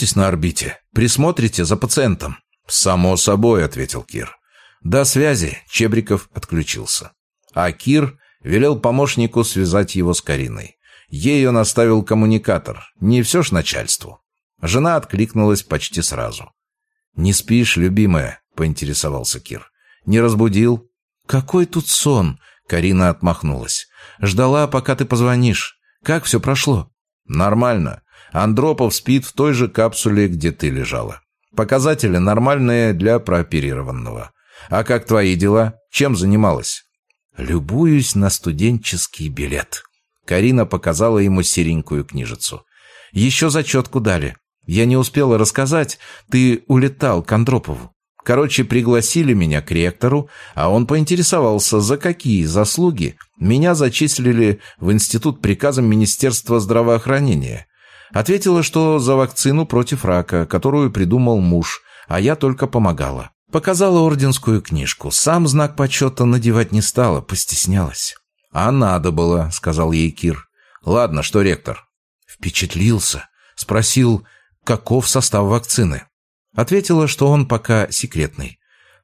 Оставайтесь на орбите. Присмотрите за пациентом». «Само собой», — ответил Кир. «До связи», — Чебриков отключился. А Кир велел помощнику связать его с Кариной. Ей он оставил коммуникатор. Не все ж начальству. Жена откликнулась почти сразу. «Не спишь, любимая?» — поинтересовался Кир. «Не разбудил?» «Какой тут сон?» — Карина отмахнулась. «Ждала, пока ты позвонишь. Как все прошло?» «Нормально. Андропов спит в той же капсуле, где ты лежала. Показатели нормальные для прооперированного. А как твои дела? Чем занималась?» «Любуюсь на студенческий билет». Карина показала ему серенькую книжицу. «Еще зачетку дали. Я не успела рассказать, ты улетал к Андропову. Короче, пригласили меня к ректору, а он поинтересовался, за какие заслуги меня зачислили в институт приказом Министерства здравоохранения. Ответила, что за вакцину против рака, которую придумал муж, а я только помогала. Показала орденскую книжку. Сам знак почета надевать не стала, постеснялась. «А надо было», — сказал ей Кир. «Ладно, что ректор?» Впечатлился. Спросил, каков состав вакцины. Ответила, что он пока секретный.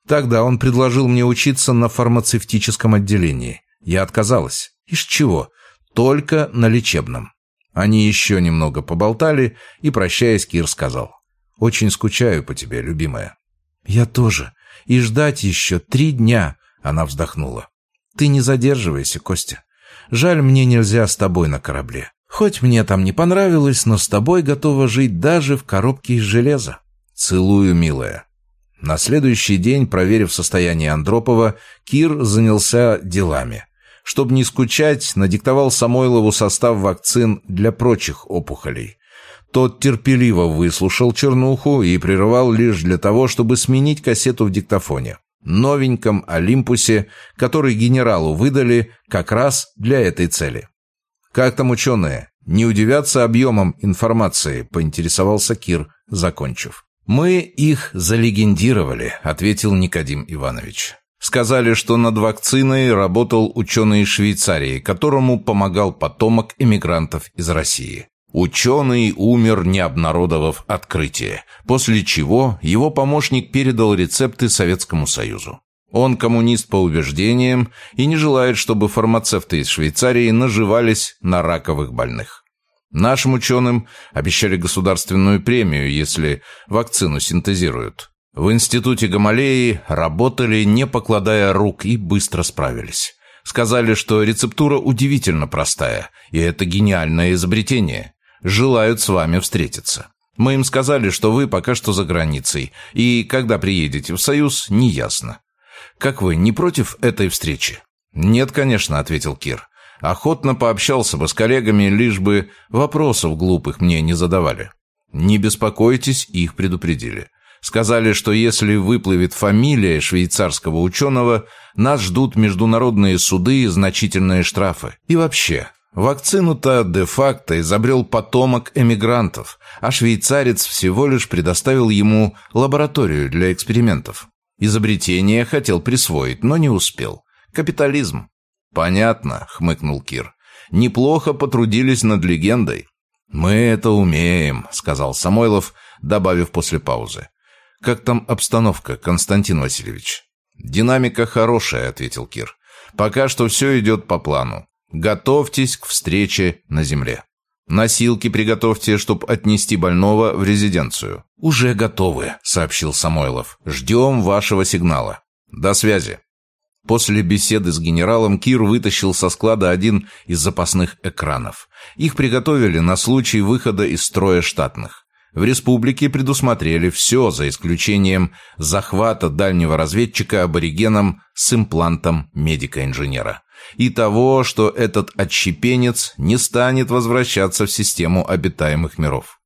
Тогда он предложил мне учиться на фармацевтическом отделении. Я отказалась. Из чего? Только на лечебном. Они еще немного поболтали, и, прощаясь, Кир сказал. «Очень скучаю по тебе, любимая». «Я тоже. И ждать еще три дня», — она вздохнула. «Ты не задерживайся, Костя. Жаль, мне нельзя с тобой на корабле. Хоть мне там не понравилось, но с тобой готова жить даже в коробке из железа». «Целую, милая». На следующий день, проверив состояние Андропова, Кир занялся делами. Чтобы не скучать, надиктовал Самойлову состав вакцин для прочих опухолей. Тот терпеливо выслушал чернуху и прерывал лишь для того, чтобы сменить кассету в диктофоне. Новеньком Олимпусе, который генералу выдали как раз для этой цели. «Как там ученые? Не удивятся объемом информации?» – поинтересовался Кир, закончив. «Мы их залегендировали», — ответил Никодим Иванович. Сказали, что над вакциной работал ученый из Швейцарии, которому помогал потомок эмигрантов из России. Ученый умер, не обнародовав открытие, после чего его помощник передал рецепты Советскому Союзу. Он коммунист по убеждениям и не желает, чтобы фармацевты из Швейцарии наживались на раковых больных. Нашим ученым обещали государственную премию, если вакцину синтезируют. В институте Гамалеи работали, не покладая рук, и быстро справились. Сказали, что рецептура удивительно простая, и это гениальное изобретение. Желают с вами встретиться. Мы им сказали, что вы пока что за границей, и когда приедете в Союз, неясно. Как вы, не против этой встречи? «Нет, конечно», — ответил Кир. Охотно пообщался бы с коллегами, лишь бы вопросов глупых мне не задавали. Не беспокойтесь, их предупредили. Сказали, что если выплывет фамилия швейцарского ученого, нас ждут международные суды и значительные штрафы. И вообще, вакцину-то де-факто изобрел потомок эмигрантов, а швейцарец всего лишь предоставил ему лабораторию для экспериментов. Изобретение хотел присвоить, но не успел. Капитализм. «Понятно», — хмыкнул Кир. «Неплохо потрудились над легендой». «Мы это умеем», — сказал Самойлов, добавив после паузы. «Как там обстановка, Константин Васильевич?» «Динамика хорошая», — ответил Кир. «Пока что все идет по плану. Готовьтесь к встрече на земле. Носилки приготовьте, чтобы отнести больного в резиденцию». «Уже готовы», — сообщил Самойлов. «Ждем вашего сигнала. До связи». После беседы с генералом Кир вытащил со склада один из запасных экранов. Их приготовили на случай выхода из строя штатных. В республике предусмотрели все, за исключением захвата дальнего разведчика аборигеном с имплантом медика-инженера. И того, что этот отщепенец не станет возвращаться в систему обитаемых миров.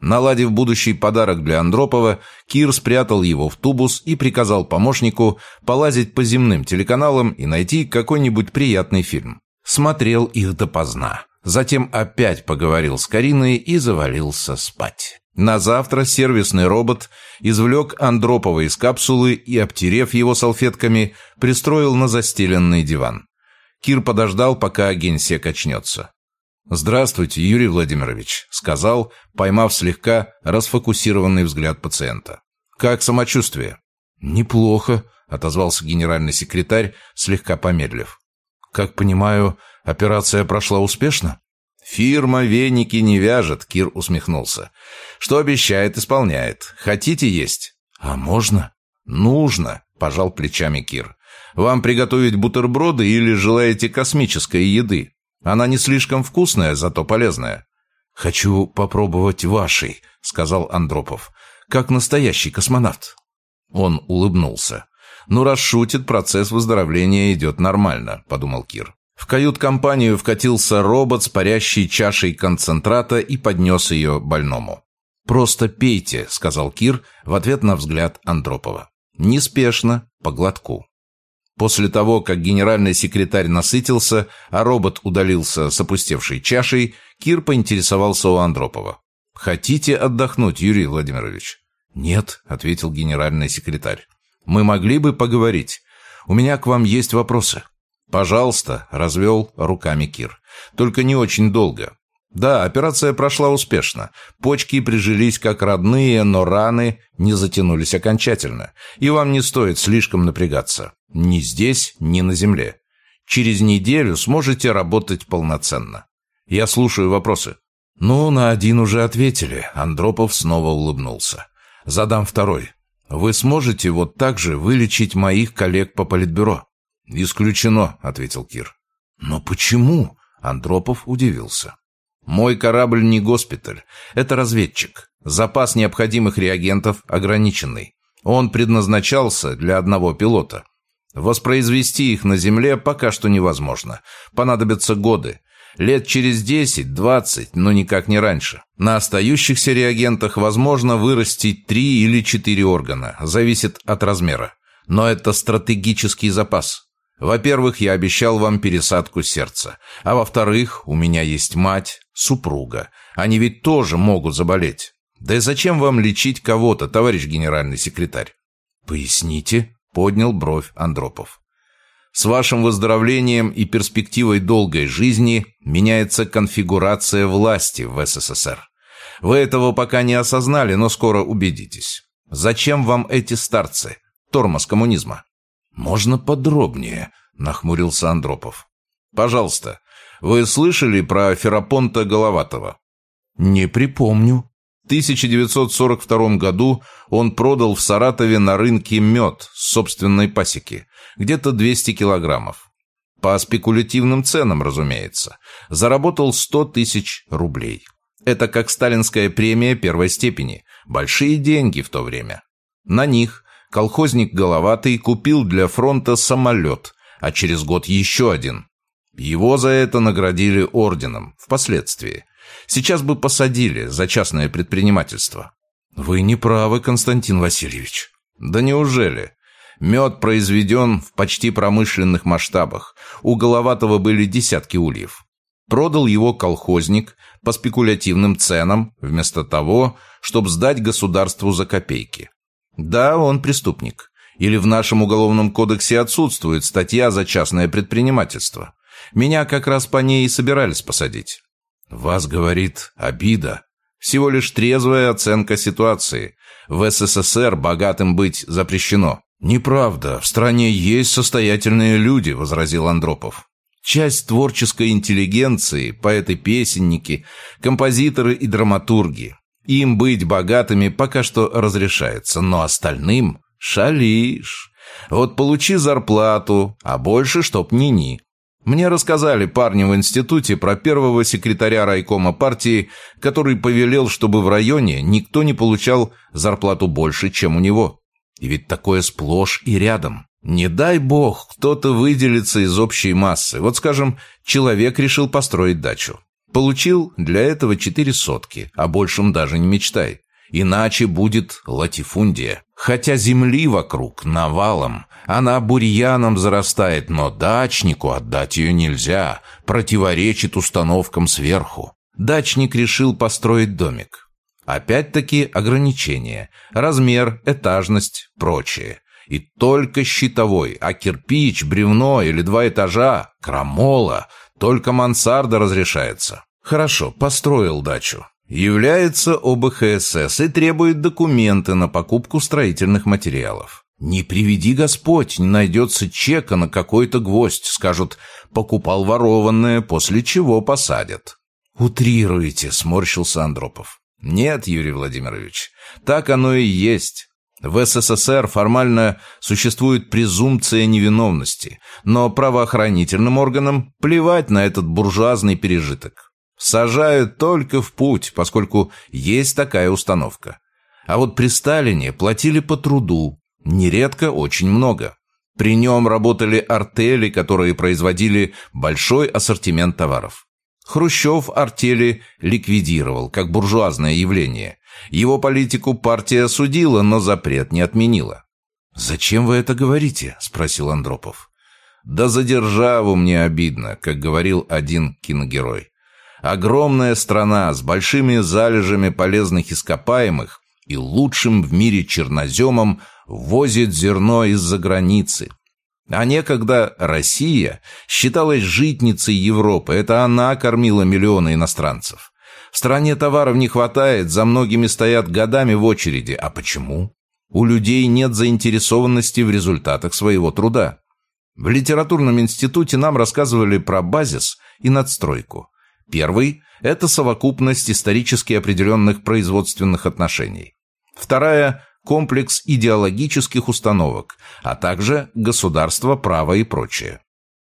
Наладив будущий подарок для Андропова, Кир спрятал его в тубус и приказал помощнику полазить по земным телеканалам и найти какой-нибудь приятный фильм. Смотрел их допоздна. Затем опять поговорил с Кариной и завалился спать. На завтра сервисный робот извлек Андропова из капсулы и, обтерев его салфетками, пристроил на застеленный диван. Кир подождал, пока генсек очнется. «Здравствуйте, Юрий Владимирович», — сказал, поймав слегка расфокусированный взгляд пациента. «Как самочувствие?» «Неплохо», — отозвался генеральный секретарь, слегка помедлив. «Как понимаю, операция прошла успешно?» «Фирма веники не вяжет», — Кир усмехнулся. «Что обещает, исполняет. Хотите есть?» «А можно?» «Нужно», — пожал плечами Кир. «Вам приготовить бутерброды или желаете космической еды? Она не слишком вкусная, зато полезная». «Хочу попробовать вашей», — сказал Андропов. «Как настоящий космонавт». Он улыбнулся. «Ну, раз шутит, процесс выздоровления идет нормально», — подумал Кир. В кают-компанию вкатился робот с парящей чашей концентрата и поднес ее больному. «Просто пейте», — сказал Кир в ответ на взгляд Андропова. «Неспешно, по глотку». После того, как генеральный секретарь насытился, а робот удалился с опустевшей чашей, Кир поинтересовался у Андропова. «Хотите отдохнуть, Юрий Владимирович?» «Нет», — ответил генеральный секретарь. «Мы могли бы поговорить. У меня к вам есть вопросы». «Пожалуйста», — развел руками Кир. «Только не очень долго. Да, операция прошла успешно. Почки прижились как родные, но раны не затянулись окончательно. И вам не стоит слишком напрягаться. Ни здесь, ни на земле. Через неделю сможете работать полноценно. Я слушаю вопросы». «Ну, на один уже ответили». Андропов снова улыбнулся. «Задам второй. Вы сможете вот так же вылечить моих коллег по политбюро?» «Исключено», — ответил Кир. «Но почему?» — Андропов удивился. «Мой корабль не госпиталь. Это разведчик. Запас необходимых реагентов ограниченный. Он предназначался для одного пилота. Воспроизвести их на Земле пока что невозможно. Понадобятся годы. Лет через 10-20, но никак не раньше. На остающихся реагентах возможно вырастить три или четыре органа. Зависит от размера. Но это стратегический запас. Во-первых, я обещал вам пересадку сердца. А во-вторых, у меня есть мать, супруга. Они ведь тоже могут заболеть. Да и зачем вам лечить кого-то, товарищ генеральный секретарь? Поясните, поднял бровь Андропов. С вашим выздоровлением и перспективой долгой жизни меняется конфигурация власти в СССР. Вы этого пока не осознали, но скоро убедитесь. Зачем вам эти старцы? Тормоз коммунизма. «Можно подробнее?» — нахмурился Андропов. «Пожалуйста. Вы слышали про Ферапонта Головатого?» «Не припомню». В 1942 году он продал в Саратове на рынке мед с собственной пасеки, где-то 200 килограммов. По спекулятивным ценам, разумеется. Заработал 100 тысяч рублей. Это как сталинская премия первой степени. Большие деньги в то время. На них колхозник Головатый купил для фронта самолет, а через год еще один. Его за это наградили орденом, впоследствии. Сейчас бы посадили за частное предпринимательство. Вы не правы, Константин Васильевич. Да неужели? Мед произведен в почти промышленных масштабах. У Головатого были десятки ульев. Продал его колхозник по спекулятивным ценам, вместо того, чтобы сдать государству за копейки. Да, он преступник. Или в нашем уголовном кодексе отсутствует статья за частное предпринимательство. Меня как раз по ней и собирались посадить. Вас, говорит, обида. Всего лишь трезвая оценка ситуации. В СССР богатым быть запрещено. «Неправда. В стране есть состоятельные люди», — возразил Андропов. «Часть творческой интеллигенции, поэты-песенники, композиторы и драматурги. Им быть богатыми пока что разрешается, но остальным шалишь. Вот получи зарплату, а больше чтоб ни-ни. Мне рассказали парни в институте про первого секретаря райкома партии, который повелел, чтобы в районе никто не получал зарплату больше, чем у него. И ведь такое сплошь и рядом. Не дай бог, кто-то выделится из общей массы. Вот, скажем, человек решил построить дачу. Получил для этого четыре сотки, а большем даже не мечтай. Иначе будет латифундия. Хотя земли вокруг навалом, она бурьяном зарастает, но дачнику отдать ее нельзя, противоречит установкам сверху. Дачник решил построить домик. Опять-таки ограничения. Размер, этажность, прочее. И только щитовой, а кирпич, бревно или два этажа – крамола – только мансарда разрешается. Хорошо, построил дачу. Является ОБХСС и требует документы на покупку строительных материалов. Не приведи Господь, не найдется чека на какой-то гвоздь. Скажут, покупал ворованное, после чего посадят. «Утрируете», — сморщился Андропов. «Нет, Юрий Владимирович, так оно и есть. В СССР формально существует презумпция невиновности, но правоохранительным органам плевать на этот буржуазный пережиток. Сажают только в путь, поскольку есть такая установка. А вот при Сталине платили по труду, нередко очень много. При нем работали артели, которые производили большой ассортимент товаров. Хрущев артели ликвидировал, как буржуазное явление. Его политику партия осудила, но запрет не отменила. «Зачем вы это говорите?» – спросил Андропов. «Да за державу мне обидно», как говорил один киногерой. «Огромная страна с большими залежами полезных ископаемых и лучшим в мире черноземом возит зерно из-за границы, а некогда Россия считалась житницей Европы. Это она кормила миллионы иностранцев. В стране товаров не хватает, за многими стоят годами в очереди. А почему? У людей нет заинтересованности в результатах своего труда. В литературном институте нам рассказывали про базис и надстройку. Первый – это совокупность исторически определенных производственных отношений. Вторая комплекс идеологических установок, а также государство, право и прочее.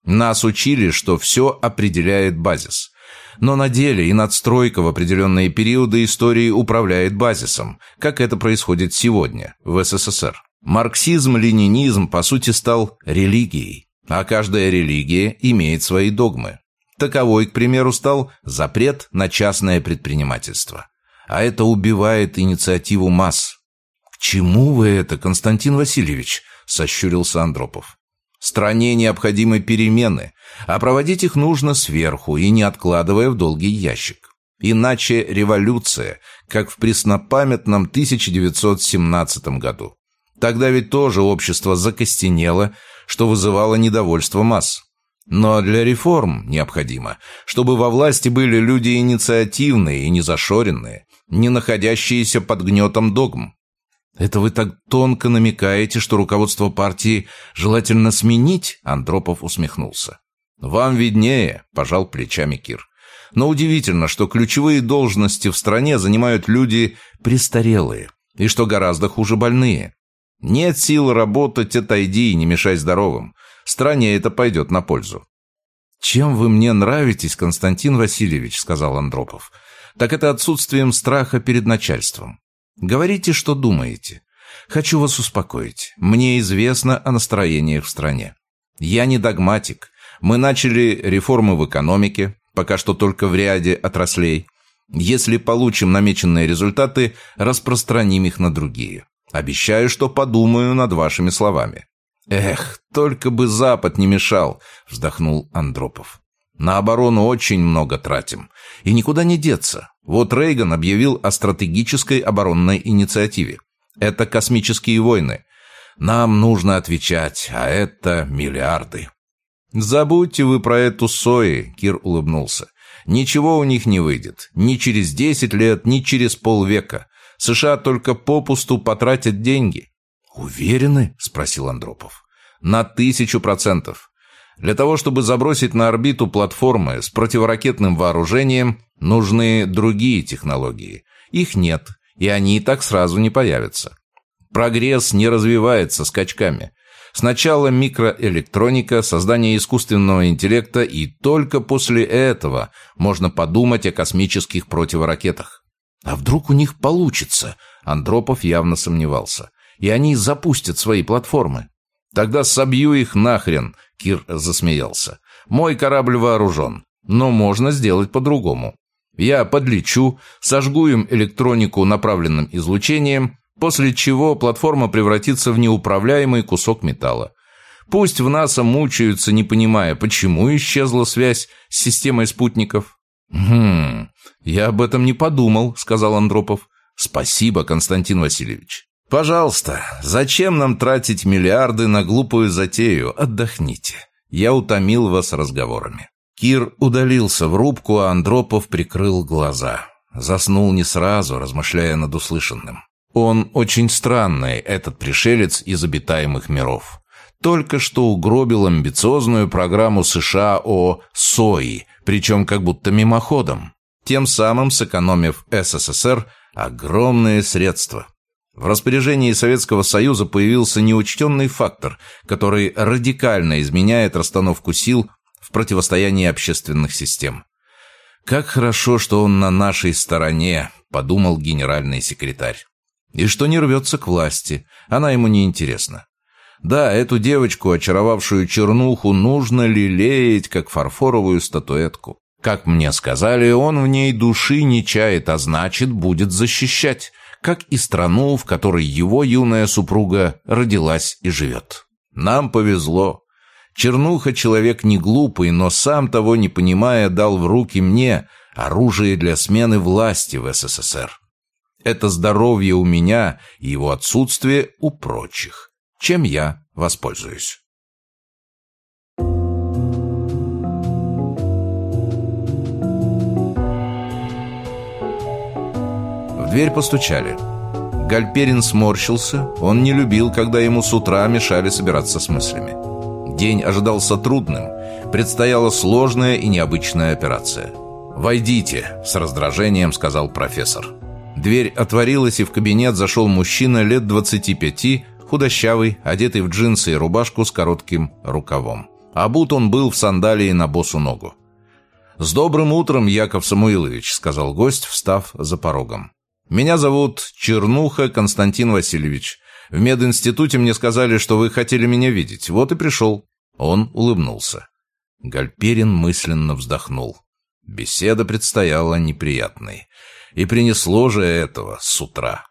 Нас учили, что все определяет базис. Но на деле и надстройка в определенные периоды истории управляет базисом, как это происходит сегодня в СССР. Марксизм-ленинизм, по сути, стал религией, а каждая религия имеет свои догмы. Таковой, к примеру, стал запрет на частное предпринимательство. А это убивает инициативу масс, чему вы это, Константин Васильевич?» – сощурился Андропов. «Стране необходимы перемены, а проводить их нужно сверху и не откладывая в долгий ящик. Иначе революция, как в преснопамятном 1917 году. Тогда ведь тоже общество закостенело, что вызывало недовольство масс. Но для реформ необходимо, чтобы во власти были люди инициативные и незашоренные, не находящиеся под гнетом догм. «Это вы так тонко намекаете, что руководство партии желательно сменить?» Андропов усмехнулся. «Вам виднее», – пожал плечами Кир. «Но удивительно, что ключевые должности в стране занимают люди престарелые, и что гораздо хуже больные. Нет сил работать, отойди и не мешай здоровым. Стране это пойдет на пользу». «Чем вы мне нравитесь, Константин Васильевич?» – сказал Андропов. «Так это отсутствием страха перед начальством. Говорите, что думаете. Хочу вас успокоить. Мне известно о настроениях в стране. Я не догматик. Мы начали реформы в экономике, пока что только в ряде отраслей. Если получим намеченные результаты, распространим их на другие. Обещаю, что подумаю над вашими словами. Эх, только бы Запад не мешал, вздохнул Андропов. На оборону очень много тратим. И никуда не деться. Вот Рейган объявил о стратегической оборонной инициативе. Это космические войны. Нам нужно отвечать, а это миллиарды. «Забудьте вы про эту Сои», — Кир улыбнулся. «Ничего у них не выйдет. Ни через десять лет, ни через полвека. США только попусту потратят деньги». «Уверены?» — спросил Андропов. «На тысячу процентов. Для того, чтобы забросить на орбиту платформы с противоракетным вооружением, нужны другие технологии. Их нет, и они и так сразу не появятся. Прогресс не развивается скачками. Сначала микроэлектроника, создание искусственного интеллекта, и только после этого можно подумать о космических противоракетах. А вдруг у них получится? Андропов явно сомневался. И они запустят свои платформы. Тогда собью их нахрен, Кир засмеялся. «Мой корабль вооружен, но можно сделать по-другому. Я подлечу, сожгу им электронику направленным излучением, после чего платформа превратится в неуправляемый кусок металла. Пусть в НАСА мучаются, не понимая, почему исчезла связь с системой спутников». «Хм, я об этом не подумал», — сказал Андропов. «Спасибо, Константин Васильевич». «Пожалуйста, зачем нам тратить миллиарды на глупую затею? Отдохните. Я утомил вас разговорами». Кир удалился в рубку, а Андропов прикрыл глаза. Заснул не сразу, размышляя над услышанным. Он очень странный, этот пришелец из обитаемых миров. Только что угробил амбициозную программу США о СОИ, причем как будто мимоходом, тем самым сэкономив СССР огромные средства. В распоряжении Советского Союза появился неучтенный фактор, который радикально изменяет расстановку сил в противостоянии общественных систем. «Как хорошо, что он на нашей стороне», – подумал генеральный секретарь. «И что не рвется к власти, она ему не интересна. Да, эту девочку, очаровавшую чернуху, нужно лелеять, как фарфоровую статуэтку. Как мне сказали, он в ней души не чает, а значит, будет защищать как и страну, в которой его юная супруга родилась и живет. Нам повезло. Чернуха человек не глупый, но сам того не понимая дал в руки мне оружие для смены власти в СССР. Это здоровье у меня и его отсутствие у прочих, чем я воспользуюсь. Дверь постучали. Гальперин сморщился. Он не любил, когда ему с утра мешали собираться с мыслями. День ожидался трудным. Предстояла сложная и необычная операция. «Войдите», — с раздражением сказал профессор. Дверь отворилась, и в кабинет зашел мужчина лет 25, худощавый, одетый в джинсы и рубашку с коротким рукавом. Обут он был в сандалии на босу ногу. «С добрым утром, Яков Самуилович», — сказал гость, встав за порогом. Меня зовут Чернуха Константин Васильевич. В мединституте мне сказали, что вы хотели меня видеть. Вот и пришел». Он улыбнулся. Гальперин мысленно вздохнул. Беседа предстояла неприятной. И принесло же этого с утра.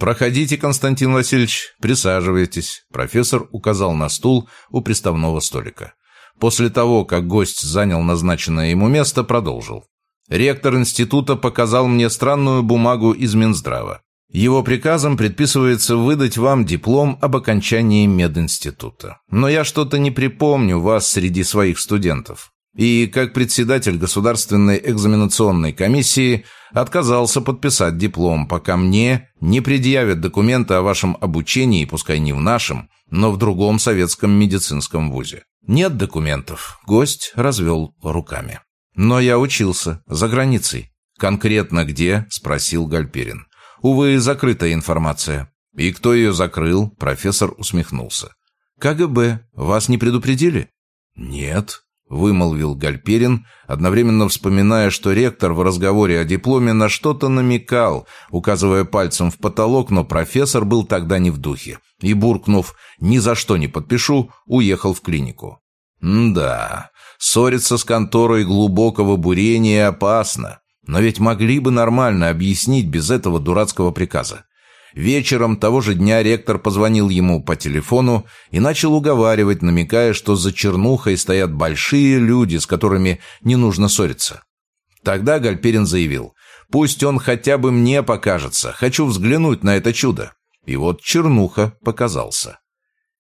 «Проходите, Константин Васильевич, присаживайтесь», — профессор указал на стул у приставного столика. После того, как гость занял назначенное ему место, продолжил. Ректор института показал мне странную бумагу из Минздрава. Его приказом предписывается выдать вам диплом об окончании мединститута. Но я что-то не припомню вас среди своих студентов. И как председатель Государственной экзаменационной комиссии отказался подписать диплом, пока мне не предъявят документы о вашем обучении, пускай не в нашем, но в другом советском медицинском вузе. Нет документов. Гость развел руками. Но я учился. За границей. Конкретно где? Спросил Гальперин. Увы, закрытая информация. И кто ее закрыл? Профессор усмехнулся. КГБ. Вас не предупредили? Нет. Вымолвил Гальперин, одновременно вспоминая, что ректор в разговоре о дипломе на что-то намекал, указывая пальцем в потолок, но профессор был тогда не в духе. И, буркнув «ни за что не подпишу», уехал в клинику. «Да, Ссориться с конторой глубокого бурения опасно. Но ведь могли бы нормально объяснить без этого дурацкого приказа. Вечером того же дня ректор позвонил ему по телефону и начал уговаривать, намекая, что за чернухой стоят большие люди, с которыми не нужно ссориться. Тогда Гальперин заявил, «Пусть он хотя бы мне покажется, хочу взглянуть на это чудо». И вот чернуха показался.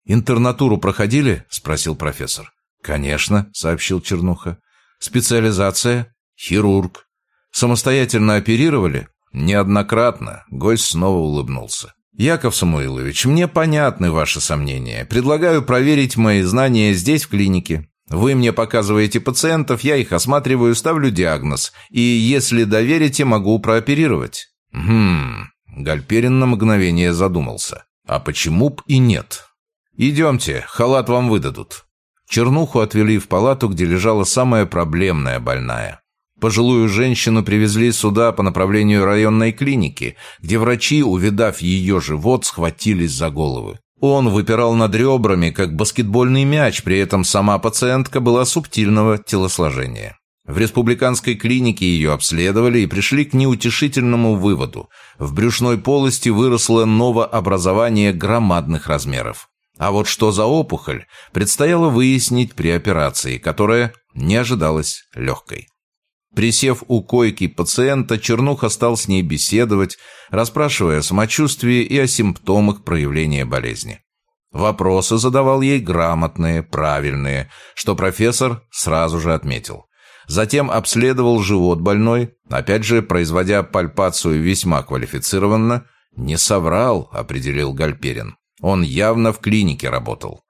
«Интернатуру проходили?» – спросил профессор. «Конечно», — сообщил Чернуха. «Специализация? Хирург. Самостоятельно оперировали?» «Неоднократно», — гость снова улыбнулся. «Яков Самуилович, мне понятны ваши сомнения. Предлагаю проверить мои знания здесь, в клинике. Вы мне показываете пациентов, я их осматриваю, ставлю диагноз. И если доверите, могу прооперировать». «Хм...» Гальперин на мгновение задумался. «А почему б и нет?» «Идемте, халат вам выдадут». Чернуху отвели в палату, где лежала самая проблемная больная. Пожилую женщину привезли сюда по направлению районной клиники, где врачи, увидав ее живот, схватились за головы. Он выпирал над ребрами, как баскетбольный мяч, при этом сама пациентка была субтильного телосложения. В республиканской клинике ее обследовали и пришли к неутешительному выводу. В брюшной полости выросло новообразование громадных размеров. А вот что за опухоль, предстояло выяснить при операции, которая не ожидалась легкой. Присев у койки пациента, Чернуха стал с ней беседовать, расспрашивая о самочувствии и о симптомах проявления болезни. Вопросы задавал ей грамотные, правильные, что профессор сразу же отметил. Затем обследовал живот больной, опять же, производя пальпацию весьма квалифицированно. «Не соврал», — определил Гальперин. «Он явно в клинике работал».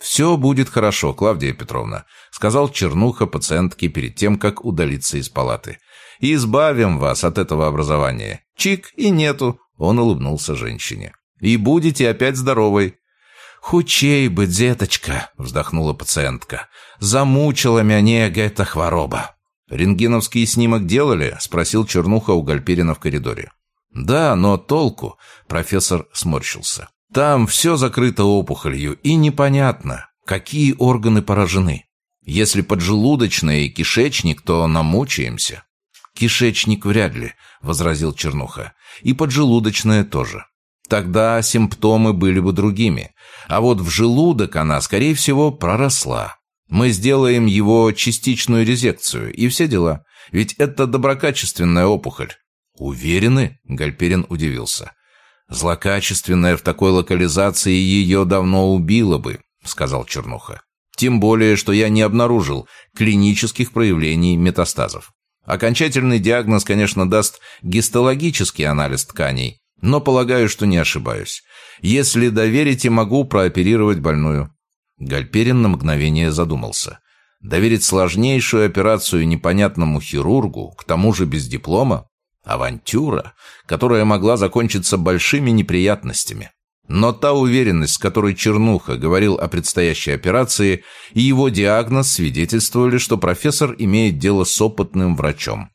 «Все будет хорошо, Клавдия Петровна», — сказал Чернуха пациентке перед тем, как удалиться из палаты. «И избавим вас от этого образования. Чик и нету», — он улыбнулся женщине. «И будете опять здоровой». «Хучей бы, деточка», — вздохнула пациентка. «Замучила меня эта хвороба». «Рентгеновский снимок делали?» — спросил Чернуха у Гальперина в коридоре. «Да, но толку?» — профессор сморщился. «Там все закрыто опухолью, и непонятно, какие органы поражены. Если поджелудочная и кишечник, то намучаемся». «Кишечник вряд ли», — возразил Чернуха. «И поджелудочная тоже. Тогда симптомы были бы другими. А вот в желудок она, скорее всего, проросла. Мы сделаем его частичную резекцию и все дела. Ведь это доброкачественная опухоль. Уверены? Гальперин удивился. Злокачественная в такой локализации ее давно убила бы, сказал Чернуха. Тем более, что я не обнаружил клинических проявлений метастазов. Окончательный диагноз, конечно, даст гистологический анализ тканей, но полагаю, что не ошибаюсь. Если доверите, могу прооперировать больную». Гальперин на мгновение задумался. Доверить сложнейшую операцию непонятному хирургу, к тому же без диплома? Авантюра, которая могла закончиться большими неприятностями. Но та уверенность, с которой Чернуха говорил о предстоящей операции, и его диагноз свидетельствовали, что профессор имеет дело с опытным врачом.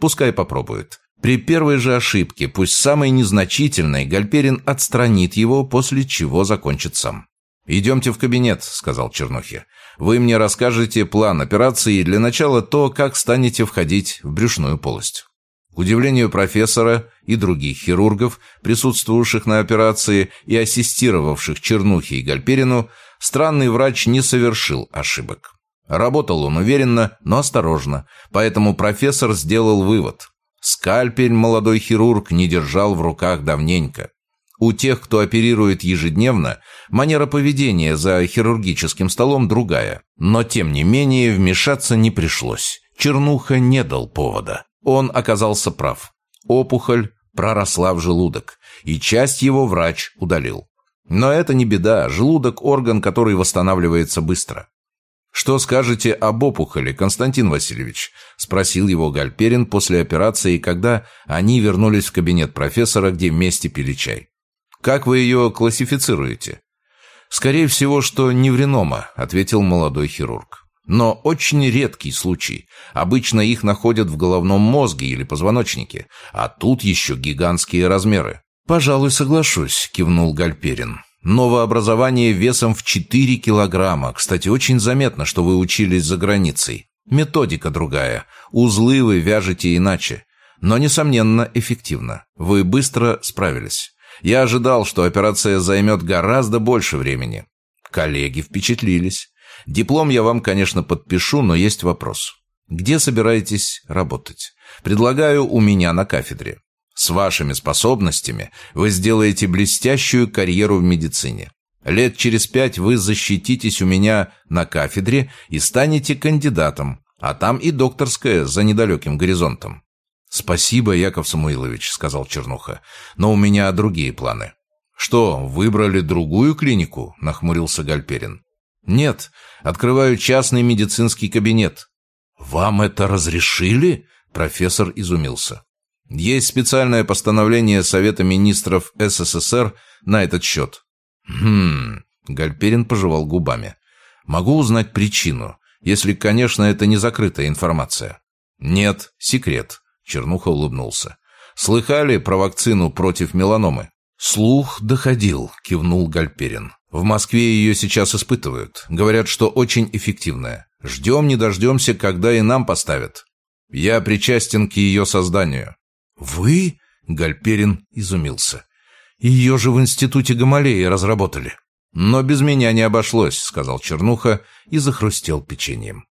Пускай попробует. При первой же ошибке, пусть самой незначительной, Гальперин отстранит его, после чего закончит сам. «Идемте в кабинет», — сказал Чернухи. «Вы мне расскажете план операции и для начала то, как станете входить в брюшную полость». К удивлению профессора и других хирургов, присутствовавших на операции и ассистировавших Чернухе и Гальперину, странный врач не совершил ошибок. Работал он уверенно, но осторожно, поэтому профессор сделал вывод. Скальпель молодой хирург не держал в руках давненько. У тех, кто оперирует ежедневно, манера поведения за хирургическим столом другая. Но, тем не менее, вмешаться не пришлось. Чернуха не дал повода. Он оказался прав. Опухоль проросла в желудок, и часть его врач удалил. Но это не беда, желудок – орган, который восстанавливается быстро. «Что скажете об опухоли, Константин Васильевич?» – спросил его Гальперин после операции, когда они вернулись в кабинет профессора, где вместе пили чай. «Как вы ее классифицируете?» «Скорее всего, что невренома», – ответил молодой хирург. «Но очень редкий случай. Обычно их находят в головном мозге или позвоночнике, а тут еще гигантские размеры». «Пожалуй, соглашусь», – кивнул Гальперин. Новообразование весом в 4 килограмма. Кстати, очень заметно, что вы учились за границей. Методика другая. Узлы вы вяжете иначе. Но, несомненно, эффективно. Вы быстро справились. Я ожидал, что операция займет гораздо больше времени. Коллеги впечатлились. Диплом я вам, конечно, подпишу, но есть вопрос. Где собираетесь работать? Предлагаю у меня на кафедре. С вашими способностями вы сделаете блестящую карьеру в медицине. Лет через пять вы защититесь у меня на кафедре и станете кандидатом, а там и докторская за недалеким горизонтом. «Спасибо, Яков Самуилович», — сказал Чернуха, — «но у меня другие планы». «Что, выбрали другую клинику?» — нахмурился Гальперин. «Нет, открываю частный медицинский кабинет». «Вам это разрешили?» — профессор изумился. Есть специальное постановление Совета министров СССР на этот счет. Хм, Гальперин пожевал губами. Могу узнать причину, если, конечно, это не закрытая информация. Нет, секрет. Чернуха улыбнулся. Слыхали про вакцину против меланомы? Слух доходил, кивнул Гальперин. В Москве ее сейчас испытывают. Говорят, что очень эффективная. Ждем не дождемся, когда и нам поставят. Я причастен к ее созданию. «Вы?» — Гальперин изумился. «Ее же в институте Гамалеи разработали». «Но без меня не обошлось», — сказал Чернуха и захрустел печеньем.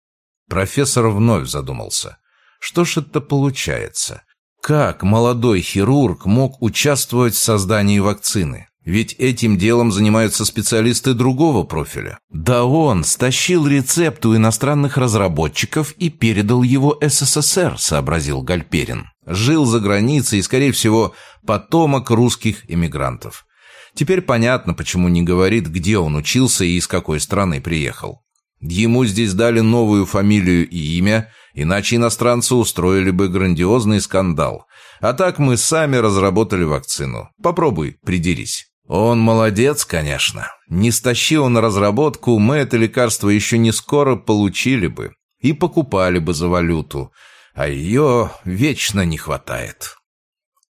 Профессор вновь задумался. «Что ж это получается? Как молодой хирург мог участвовать в создании вакцины? Ведь этим делом занимаются специалисты другого профиля. Да он стащил рецепт у иностранных разработчиков и передал его СССР, сообразил Гальперин. Жил за границей и, скорее всего, потомок русских эмигрантов. Теперь понятно, почему не говорит, где он учился и из какой страны приехал. Ему здесь дали новую фамилию и имя, иначе иностранцы устроили бы грандиозный скандал. А так мы сами разработали вакцину. Попробуй, придерись. Он молодец, конечно. Не стащи он разработку, мы это лекарство еще не скоро получили бы и покупали бы за валюту, а ее вечно не хватает.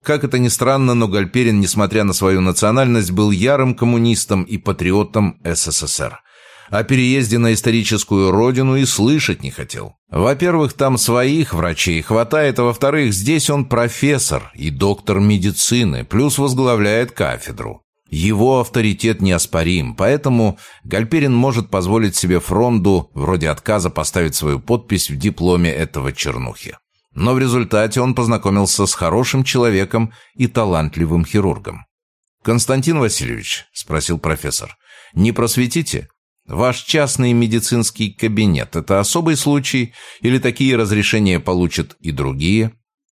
Как это ни странно, но Гальперин, несмотря на свою национальность, был ярым коммунистом и патриотом СССР. О переезде на историческую родину и слышать не хотел. Во-первых, там своих врачей хватает, а во-вторых, здесь он профессор и доктор медицины, плюс возглавляет кафедру. Его авторитет неоспорим, поэтому Гальперин может позволить себе фронду вроде отказа поставить свою подпись в дипломе этого чернухи. Но в результате он познакомился с хорошим человеком и талантливым хирургом. «Константин Васильевич», — спросил профессор, — «не просветите? Ваш частный медицинский кабинет – это особый случай или такие разрешения получат и другие?»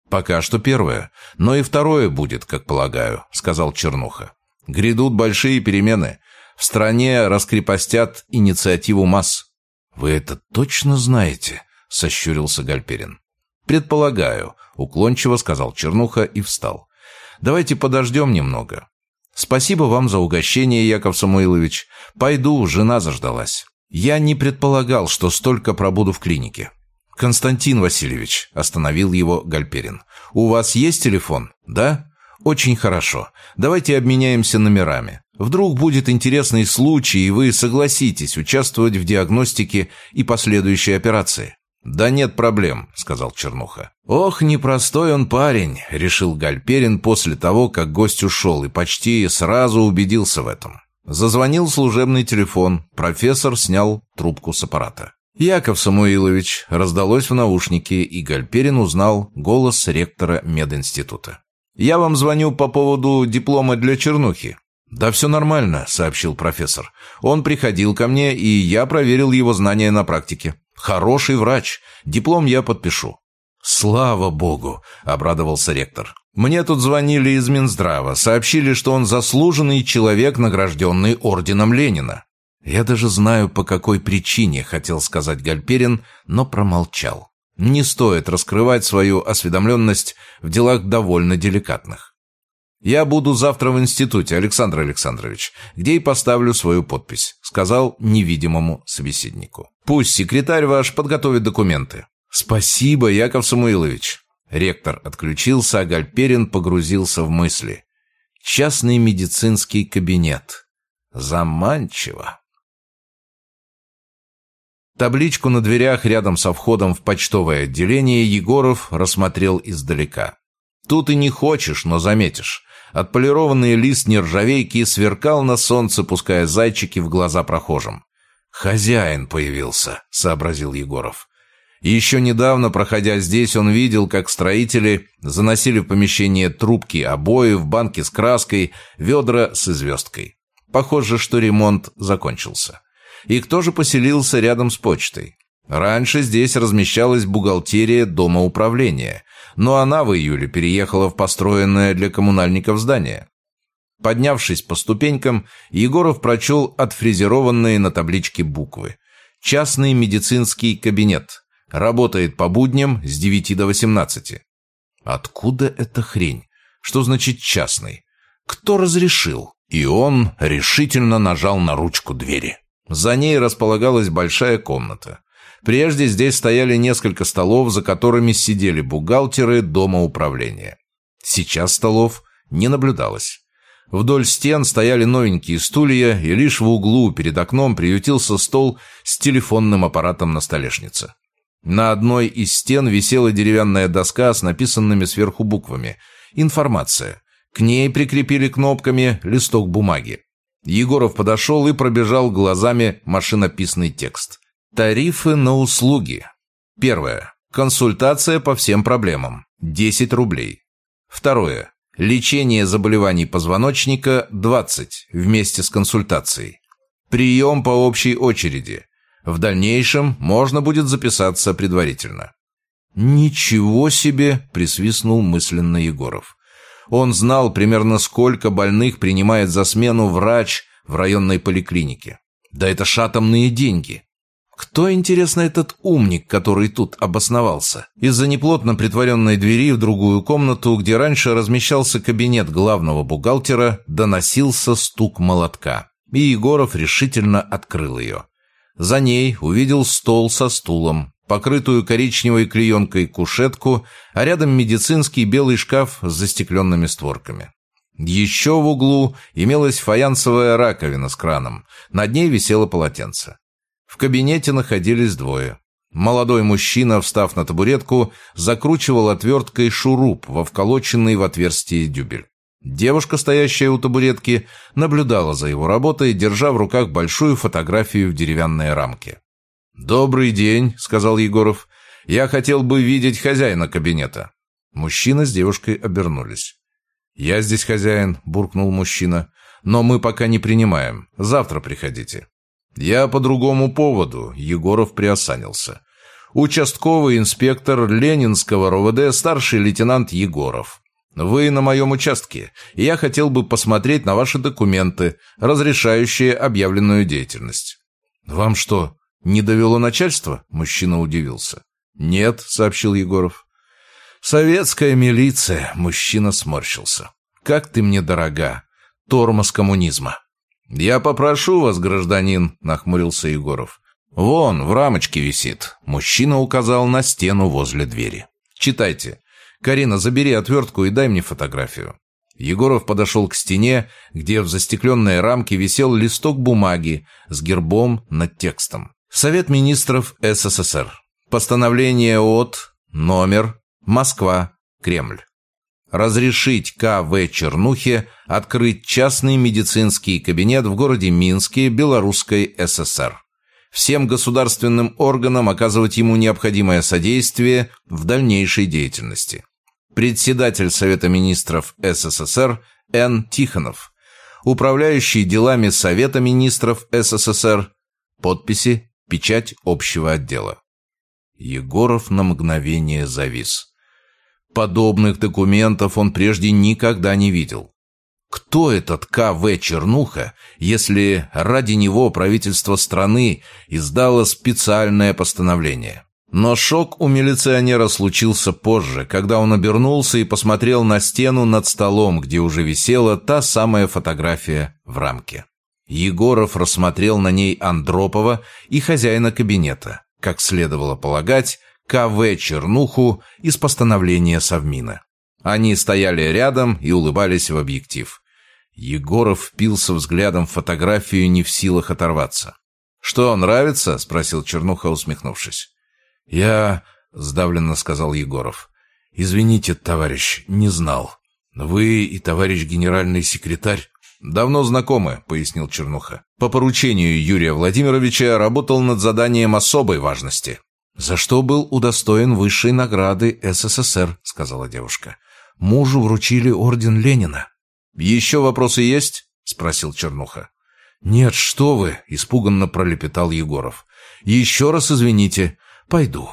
«Пока что первое, но и второе будет, как полагаю», — сказал Чернуха. Грядут большие перемены. В стране раскрепостят инициативу масс. «Вы это точно знаете?» — сощурился Гальперин. «Предполагаю», — уклончиво сказал Чернуха и встал. «Давайте подождем немного. Спасибо вам за угощение, Яков Самуилович. Пойду, жена заждалась. Я не предполагал, что столько пробуду в клинике». «Константин Васильевич», — остановил его Гальперин, — «у вас есть телефон, да?» «Очень хорошо. Давайте обменяемся номерами. Вдруг будет интересный случай, и вы согласитесь участвовать в диагностике и последующей операции». «Да нет проблем», — сказал Чернуха. «Ох, непростой он парень», — решил Гальперин после того, как гость ушел, и почти сразу убедился в этом. Зазвонил служебный телефон. Профессор снял трубку с аппарата. «Яков Самуилович» раздалось в наушнике, и Гальперин узнал голос ректора мединститута. Я вам звоню по поводу диплома для чернухи». «Да все нормально», — сообщил профессор. «Он приходил ко мне, и я проверил его знания на практике. Хороший врач. Диплом я подпишу». «Слава богу!» — обрадовался ректор. «Мне тут звонили из Минздрава, сообщили, что он заслуженный человек, награжденный орденом Ленина». «Я даже знаю, по какой причине», — хотел сказать Гальперин, но промолчал. Не стоит раскрывать свою осведомленность в делах довольно деликатных. «Я буду завтра в институте, Александр Александрович, где и поставлю свою подпись», сказал невидимому собеседнику. «Пусть секретарь ваш подготовит документы». «Спасибо, Яков Самуилович». Ректор отключился, а Гальперин погрузился в мысли. «Частный медицинский кабинет. Заманчиво». Табличку на дверях рядом со входом в почтовое отделение Егоров рассмотрел издалека. Тут и не хочешь, но заметишь. Отполированный лист нержавейки сверкал на солнце, пуская зайчики в глаза прохожим. «Хозяин появился», — сообразил Егоров. Еще недавно, проходя здесь, он видел, как строители заносили в помещение трубки, обои, в банки с краской, ведра с звездкой. Похоже, что ремонт закончился. И кто же поселился рядом с почтой? Раньше здесь размещалась бухгалтерия дома управления, но она в июле переехала в построенное для коммунальников здание. Поднявшись по ступенькам, Егоров прочел отфрезерованные на табличке буквы. «Частный медицинский кабинет. Работает по будням с 9 до 18». Откуда эта хрень? Что значит «частный»? Кто разрешил? И он решительно нажал на ручку двери. За ней располагалась большая комната. Прежде здесь стояли несколько столов, за которыми сидели бухгалтеры дома управления. Сейчас столов не наблюдалось. Вдоль стен стояли новенькие стулья, и лишь в углу перед окном приютился стол с телефонным аппаратом на столешнице. На одной из стен висела деревянная доска с написанными сверху буквами «Информация». К ней прикрепили кнопками листок бумаги. Егоров подошел и пробежал глазами машинописный текст. Тарифы на услуги. Первое. Консультация по всем проблемам. 10 рублей. Второе. Лечение заболеваний позвоночника – 20 вместе с консультацией. Прием по общей очереди. В дальнейшем можно будет записаться предварительно. «Ничего себе!» – присвистнул мысленно Егоров. Он знал примерно сколько больных принимает за смену врач в районной поликлинике. Да это шатомные деньги. Кто, интересно, этот умник, который тут обосновался? Из-за неплотно притворенной двери в другую комнату, где раньше размещался кабинет главного бухгалтера, доносился стук молотка. И Егоров решительно открыл ее. За ней увидел стол со стулом, покрытую коричневой клеенкой кушетку, а рядом медицинский белый шкаф с застекленными створками. Еще в углу имелась фаянсовая раковина с краном, над ней висело полотенце. В кабинете находились двое. Молодой мужчина, встав на табуретку, закручивал отверткой шуруп во вколоченный в отверстие дюбель. Девушка, стоящая у табуретки, наблюдала за его работой, держа в руках большую фотографию в деревянной рамке. «Добрый день», — сказал Егоров. «Я хотел бы видеть хозяина кабинета». Мужчина с девушкой обернулись. «Я здесь хозяин», — буркнул мужчина. «Но мы пока не принимаем. Завтра приходите». «Я по другому поводу», — Егоров приосанился. «Участковый инспектор Ленинского РОВД, старший лейтенант Егоров. Вы на моем участке, и я хотел бы посмотреть на ваши документы, разрешающие объявленную деятельность». «Вам что, не довело начальство?» — мужчина удивился. «Нет», — сообщил Егоров. «Советская милиция», — мужчина сморщился. «Как ты мне дорога, тормоз коммунизма». «Я попрошу вас, гражданин», — нахмурился Егоров. «Вон, в рамочке висит». Мужчина указал на стену возле двери. «Читайте. Карина, забери отвертку и дай мне фотографию». Егоров подошел к стене, где в застекленной рамке висел листок бумаги с гербом над текстом. Совет министров СССР. Постановление от... Номер... Москва. Кремль разрешить К.В. Чернухе открыть частный медицинский кабинет в городе Минске Белорусской ССР. Всем государственным органам оказывать ему необходимое содействие в дальнейшей деятельности. Председатель Совета министров СССР Н. Тихонов. Управляющий делами Совета министров СССР. Подписи, печать общего отдела. Егоров на мгновение завис. Подобных документов он прежде никогда не видел. Кто этот К.В. Чернуха, если ради него правительство страны издало специальное постановление? Но шок у милиционера случился позже, когда он обернулся и посмотрел на стену над столом, где уже висела та самая фотография в рамке. Егоров рассмотрел на ней Андропова и хозяина кабинета. Как следовало полагать, К.В. Чернуху из постановления Совмина. Они стояли рядом и улыбались в объектив. Егоров впился взглядом в фотографию, не в силах оторваться. «Что, нравится?» — спросил Чернуха, усмехнувшись. «Я...» — сдавленно сказал Егоров. «Извините, товарищ, не знал. Вы и товарищ генеральный секретарь...» «Давно знакомы», — пояснил Чернуха. «По поручению Юрия Владимировича работал над заданием особой важности. «За что был удостоен высшей награды СССР», — сказала девушка. «Мужу вручили орден Ленина». «Еще вопросы есть?» — спросил Чернуха. «Нет, что вы!» — испуганно пролепетал Егоров. «Еще раз извините. Пойду».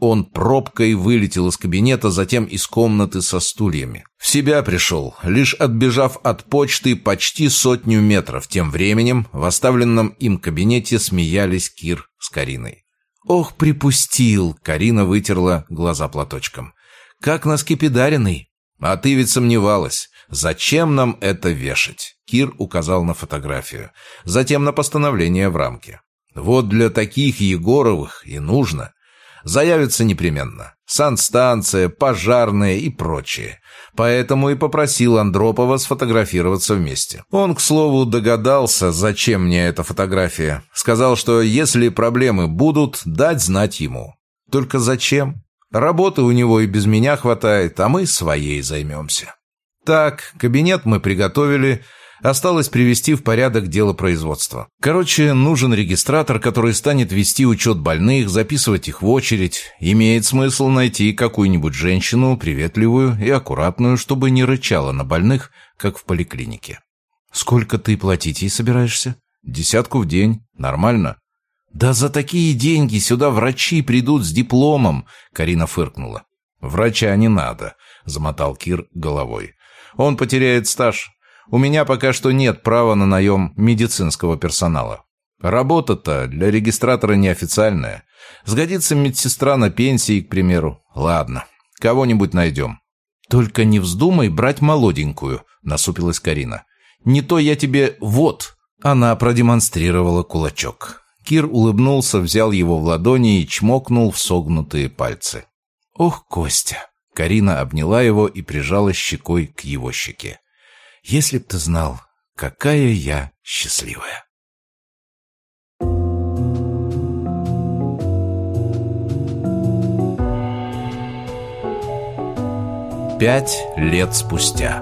Он пробкой вылетел из кабинета, затем из комнаты со стульями. В себя пришел, лишь отбежав от почты почти сотню метров. Тем временем в оставленном им кабинете смеялись Кир с Кариной. «Ох, припустил!» — Карина вытерла глаза платочком. «Как наскепидаренный!» «А ты ведь сомневалась. Зачем нам это вешать?» Кир указал на фотографию. Затем на постановление в рамке. «Вот для таких Егоровых и нужно. Заявится непременно. Санстанция, пожарные и прочее. Поэтому и попросил Андропова сфотографироваться вместе. Он, к слову, догадался, зачем мне эта фотография. Сказал, что если проблемы будут, дать знать ему. Только зачем? Работы у него и без меня хватает, а мы своей займемся. Так, кабинет мы приготовили. Осталось привести в порядок дело производства. Короче, нужен регистратор, который станет вести учет больных, записывать их в очередь. Имеет смысл найти какую-нибудь женщину, приветливую и аккуратную, чтобы не рычала на больных, как в поликлинике. Сколько ты платить ей собираешься? Десятку в день. Нормально. Да за такие деньги сюда врачи придут с дипломом, Карина фыркнула. Врача не надо, замотал Кир головой. Он потеряет стаж. У меня пока что нет права на наем медицинского персонала. Работа-то для регистратора неофициальная. Сгодится медсестра на пенсии, к примеру. Ладно, кого-нибудь найдем. Только не вздумай брать молоденькую, насупилась Карина. Не то я тебе вот. Она продемонстрировала кулачок. Кир улыбнулся, взял его в ладони и чмокнул в согнутые пальцы. «Ох, Костя!» Карина обняла его и прижала щекой к его щеке. «Если б ты знал, какая я счастливая!» Пять лет спустя.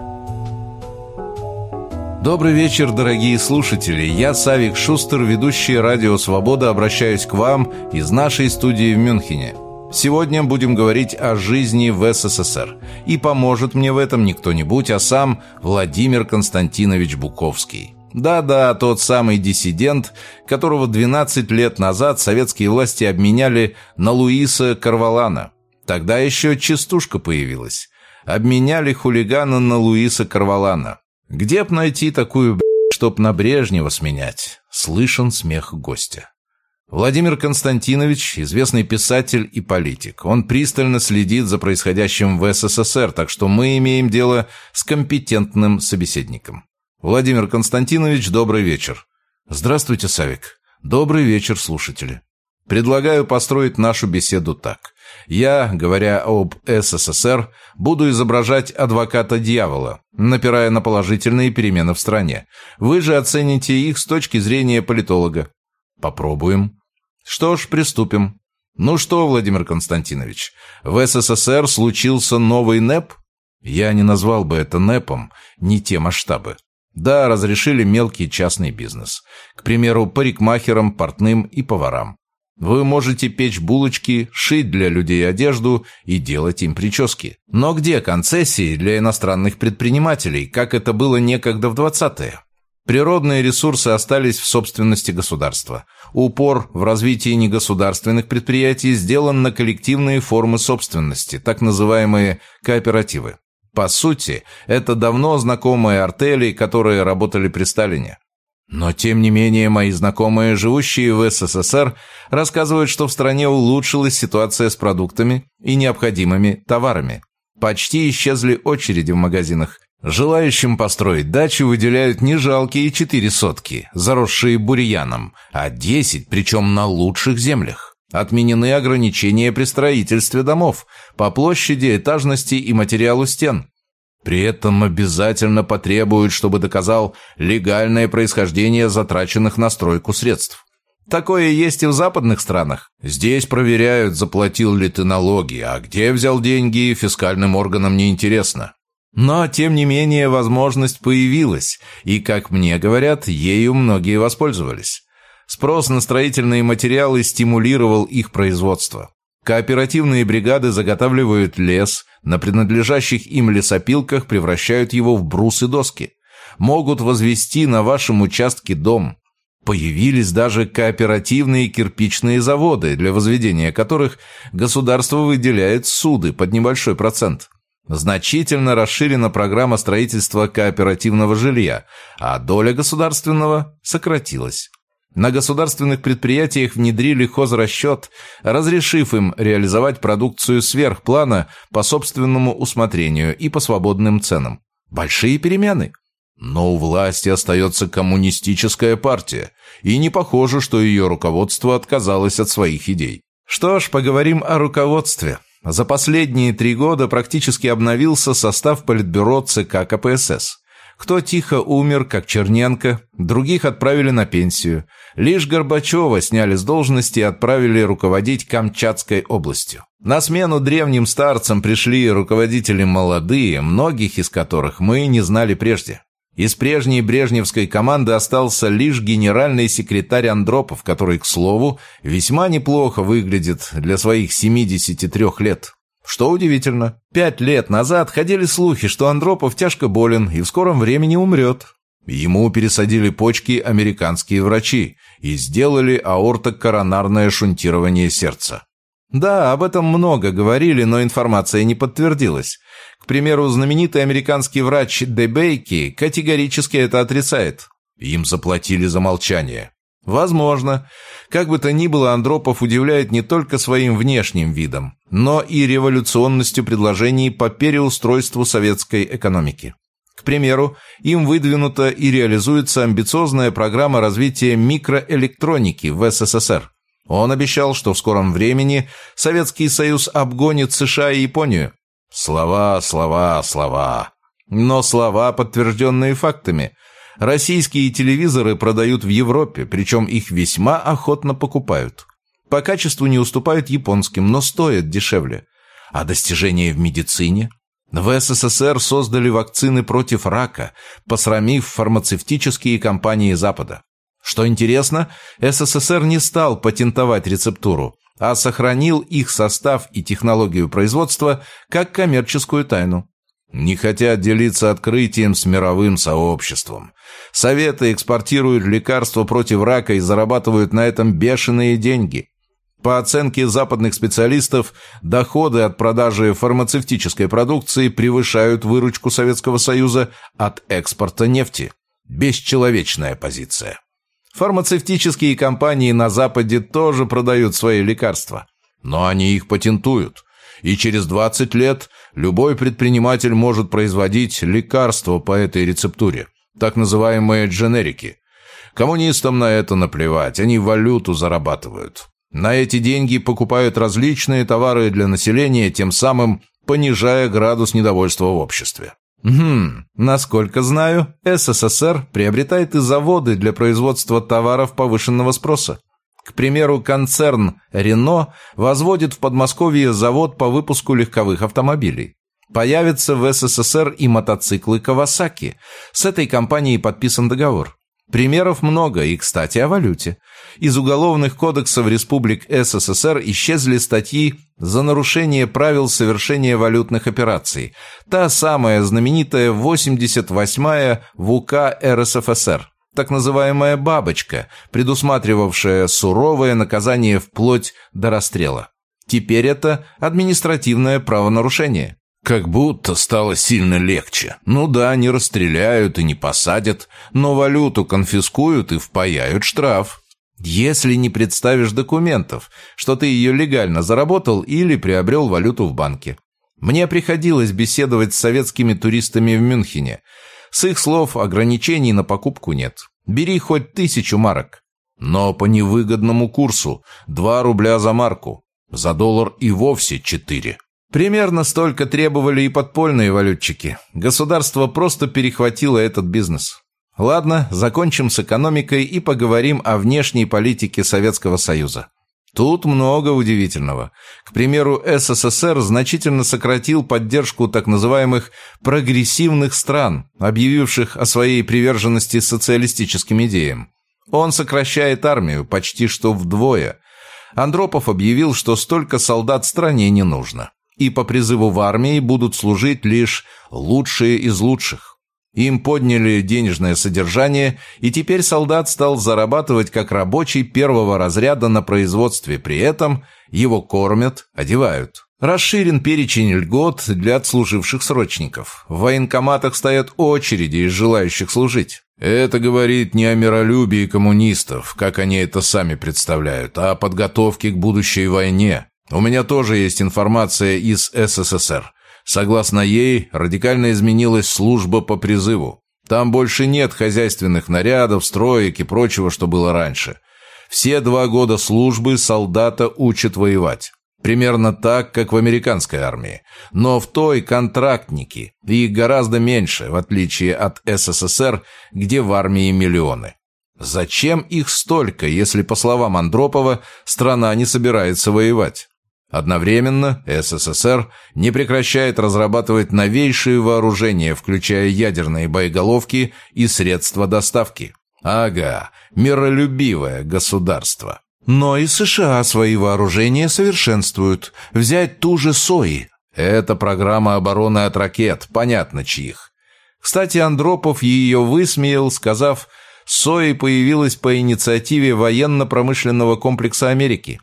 Добрый вечер, дорогие слушатели. Я Савик Шустер, ведущий радио «Свобода». Обращаюсь к вам из нашей студии в Мюнхене. Сегодня будем говорить о жизни в СССР. И поможет мне в этом не кто-нибудь, а сам Владимир Константинович Буковский. Да-да, тот самый диссидент, которого 12 лет назад советские власти обменяли на Луиса Карвалана. Тогда еще частушка появилась. Обменяли хулигана на Луиса Карвалана. Где б найти такую, чтоб на Брежнева сменять? Слышен смех гостя. Владимир Константинович – известный писатель и политик. Он пристально следит за происходящим в СССР, так что мы имеем дело с компетентным собеседником. Владимир Константинович, добрый вечер. Здравствуйте, Савик. Добрый вечер, слушатели. Предлагаю построить нашу беседу так. Я, говоря об СССР, буду изображать адвоката дьявола, напирая на положительные перемены в стране. Вы же оцените их с точки зрения политолога. Попробуем. Что ж, приступим. Ну что, Владимир Константинович, в СССР случился новый НЭП? Я не назвал бы это НЭПом, не те масштабы. Да, разрешили мелкий частный бизнес. К примеру, парикмахерам, портным и поварам. Вы можете печь булочки, шить для людей одежду и делать им прически. Но где концессии для иностранных предпринимателей, как это было некогда в 20-е? Природные ресурсы остались в собственности государства. Упор в развитии негосударственных предприятий сделан на коллективные формы собственности, так называемые кооперативы. По сути, это давно знакомые артели, которые работали при Сталине. Но, тем не менее, мои знакомые, живущие в СССР, рассказывают, что в стране улучшилась ситуация с продуктами и необходимыми товарами. Почти исчезли очереди в магазинах. Желающим построить дачу выделяют не жалкие четыре сотки, заросшие бурьяном, а десять, причем на лучших землях. Отменены ограничения при строительстве домов по площади, этажности и материалу стен. При этом обязательно потребуют, чтобы доказал легальное происхождение затраченных на стройку средств. Такое есть и в западных странах. Здесь проверяют, заплатил ли ты налоги, а где взял деньги, фискальным органам не интересно. Но, тем не менее, возможность появилась, и, как мне говорят, ею многие воспользовались. Спрос на строительные материалы стимулировал их производство. Кооперативные бригады заготавливают лес, на принадлежащих им лесопилках превращают его в брус и доски. Могут возвести на вашем участке дом. Появились даже кооперативные кирпичные заводы, для возведения которых государство выделяет суды под небольшой процент. Значительно расширена программа строительства кооперативного жилья, а доля государственного сократилась. На государственных предприятиях внедрили хозрасчет, разрешив им реализовать продукцию сверхплана по собственному усмотрению и по свободным ценам. Большие перемены. Но у власти остается коммунистическая партия, и не похоже, что ее руководство отказалось от своих идей. Что ж, поговорим о руководстве. За последние три года практически обновился состав Политбюро ЦК КПСС. Кто тихо умер, как Черненко, других отправили на пенсию. Лишь Горбачева сняли с должности и отправили руководить Камчатской областью. На смену древним старцам пришли руководители молодые, многих из которых мы не знали прежде. Из прежней брежневской команды остался лишь генеральный секретарь Андропов, который, к слову, весьма неплохо выглядит для своих 73 лет. Что удивительно, пять лет назад ходили слухи, что Андропов тяжко болен и в скором времени умрет. Ему пересадили почки американские врачи и сделали аортокоронарное шунтирование сердца. Да, об этом много говорили, но информация не подтвердилась. К примеру, знаменитый американский врач Дебейки категорически это отрицает. Им заплатили за молчание. Возможно. Как бы то ни было, Андропов удивляет не только своим внешним видом, но и революционностью предложений по переустройству советской экономики. К примеру, им выдвинута и реализуется амбициозная программа развития микроэлектроники в СССР. Он обещал, что в скором времени Советский Союз обгонит США и Японию. Слова, слова, слова. Но слова, подтвержденные фактами. Российские телевизоры продают в Европе, причем их весьма охотно покупают. По качеству не уступают японским, но стоят дешевле. А достижения в медицине? В СССР создали вакцины против рака, посрамив фармацевтические компании Запада. Что интересно, СССР не стал патентовать рецептуру, а сохранил их состав и технологию производства как коммерческую тайну. Не хотят делиться открытием с мировым сообществом. Советы экспортируют лекарства против рака и зарабатывают на этом бешеные деньги. По оценке западных специалистов, доходы от продажи фармацевтической продукции превышают выручку Советского Союза от экспорта нефти. Бесчеловечная позиция. Фармацевтические компании на Западе тоже продают свои лекарства. Но они их патентуют. И через 20 лет любой предприниматель может производить лекарства по этой рецептуре. Так называемые дженерики. Коммунистам на это наплевать, они валюту зарабатывают. На эти деньги покупают различные товары для населения, тем самым понижая градус недовольства в обществе. Хм, насколько знаю, СССР приобретает и заводы для производства товаров повышенного спроса. К примеру, концерн «Рено» возводит в Подмосковье завод по выпуску легковых автомобилей. Появятся в СССР и мотоциклы «Кавасаки». С этой компанией подписан договор. Примеров много, и, кстати, о валюте. Из уголовных кодексов республик СССР исчезли статьи за нарушение правил совершения валютных операций. Та самая знаменитая 88-я в УК РСФСР. Так называемая «бабочка», предусматривавшая суровое наказание вплоть до расстрела. Теперь это административное правонарушение. Как будто стало сильно легче. Ну да, не расстреляют и не посадят, но валюту конфискуют и впаяют штраф. Если не представишь документов, что ты ее легально заработал или приобрел валюту в банке. Мне приходилось беседовать с советскими туристами в Мюнхене. С их слов ограничений на покупку нет. Бери хоть тысячу марок. Но по невыгодному курсу. 2 рубля за марку. За доллар и вовсе 4. Примерно столько требовали и подпольные валютчики. Государство просто перехватило этот бизнес. Ладно, закончим с экономикой и поговорим о внешней политике Советского Союза. Тут много удивительного. К примеру, СССР значительно сократил поддержку так называемых «прогрессивных стран», объявивших о своей приверженности социалистическим идеям. Он сокращает армию почти что вдвое. Андропов объявил, что столько солдат стране не нужно и по призыву в армии будут служить лишь лучшие из лучших. Им подняли денежное содержание, и теперь солдат стал зарабатывать как рабочий первого разряда на производстве, при этом его кормят, одевают. Расширен перечень льгот для отслуживших срочников. В военкоматах стоят очереди из желающих служить. Это говорит не о миролюбии коммунистов, как они это сами представляют, а о подготовке к будущей войне. У меня тоже есть информация из СССР. Согласно ей, радикально изменилась служба по призыву. Там больше нет хозяйственных нарядов, строек и прочего, что было раньше. Все два года службы солдата учат воевать. Примерно так, как в американской армии. Но в той контрактники, и гораздо меньше, в отличие от СССР, где в армии миллионы. Зачем их столько, если, по словам Андропова, страна не собирается воевать? Одновременно СССР не прекращает разрабатывать новейшие вооружения, включая ядерные боеголовки и средства доставки. Ага, миролюбивое государство. Но и США свои вооружения совершенствуют. Взять ту же СОИ. Это программа обороны от ракет, понятно чьих. Кстати, Андропов ее высмеял, сказав, СОИ появилась по инициативе военно-промышленного комплекса Америки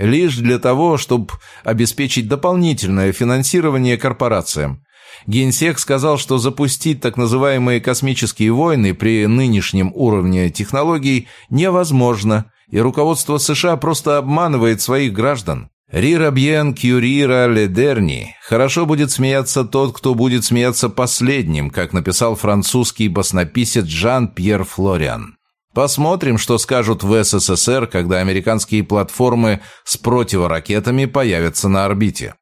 лишь для того, чтобы обеспечить дополнительное финансирование корпорациям. Генсек сказал, что запустить так называемые космические войны при нынешнем уровне технологий невозможно, и руководство США просто обманывает своих граждан. «Рира бьен кюрира ледерни» «Хорошо будет смеяться тот, кто будет смеяться последним», как написал французский баснописец Жан-Пьер Флориан. Посмотрим, что скажут в СССР, когда американские платформы с противоракетами появятся на орбите.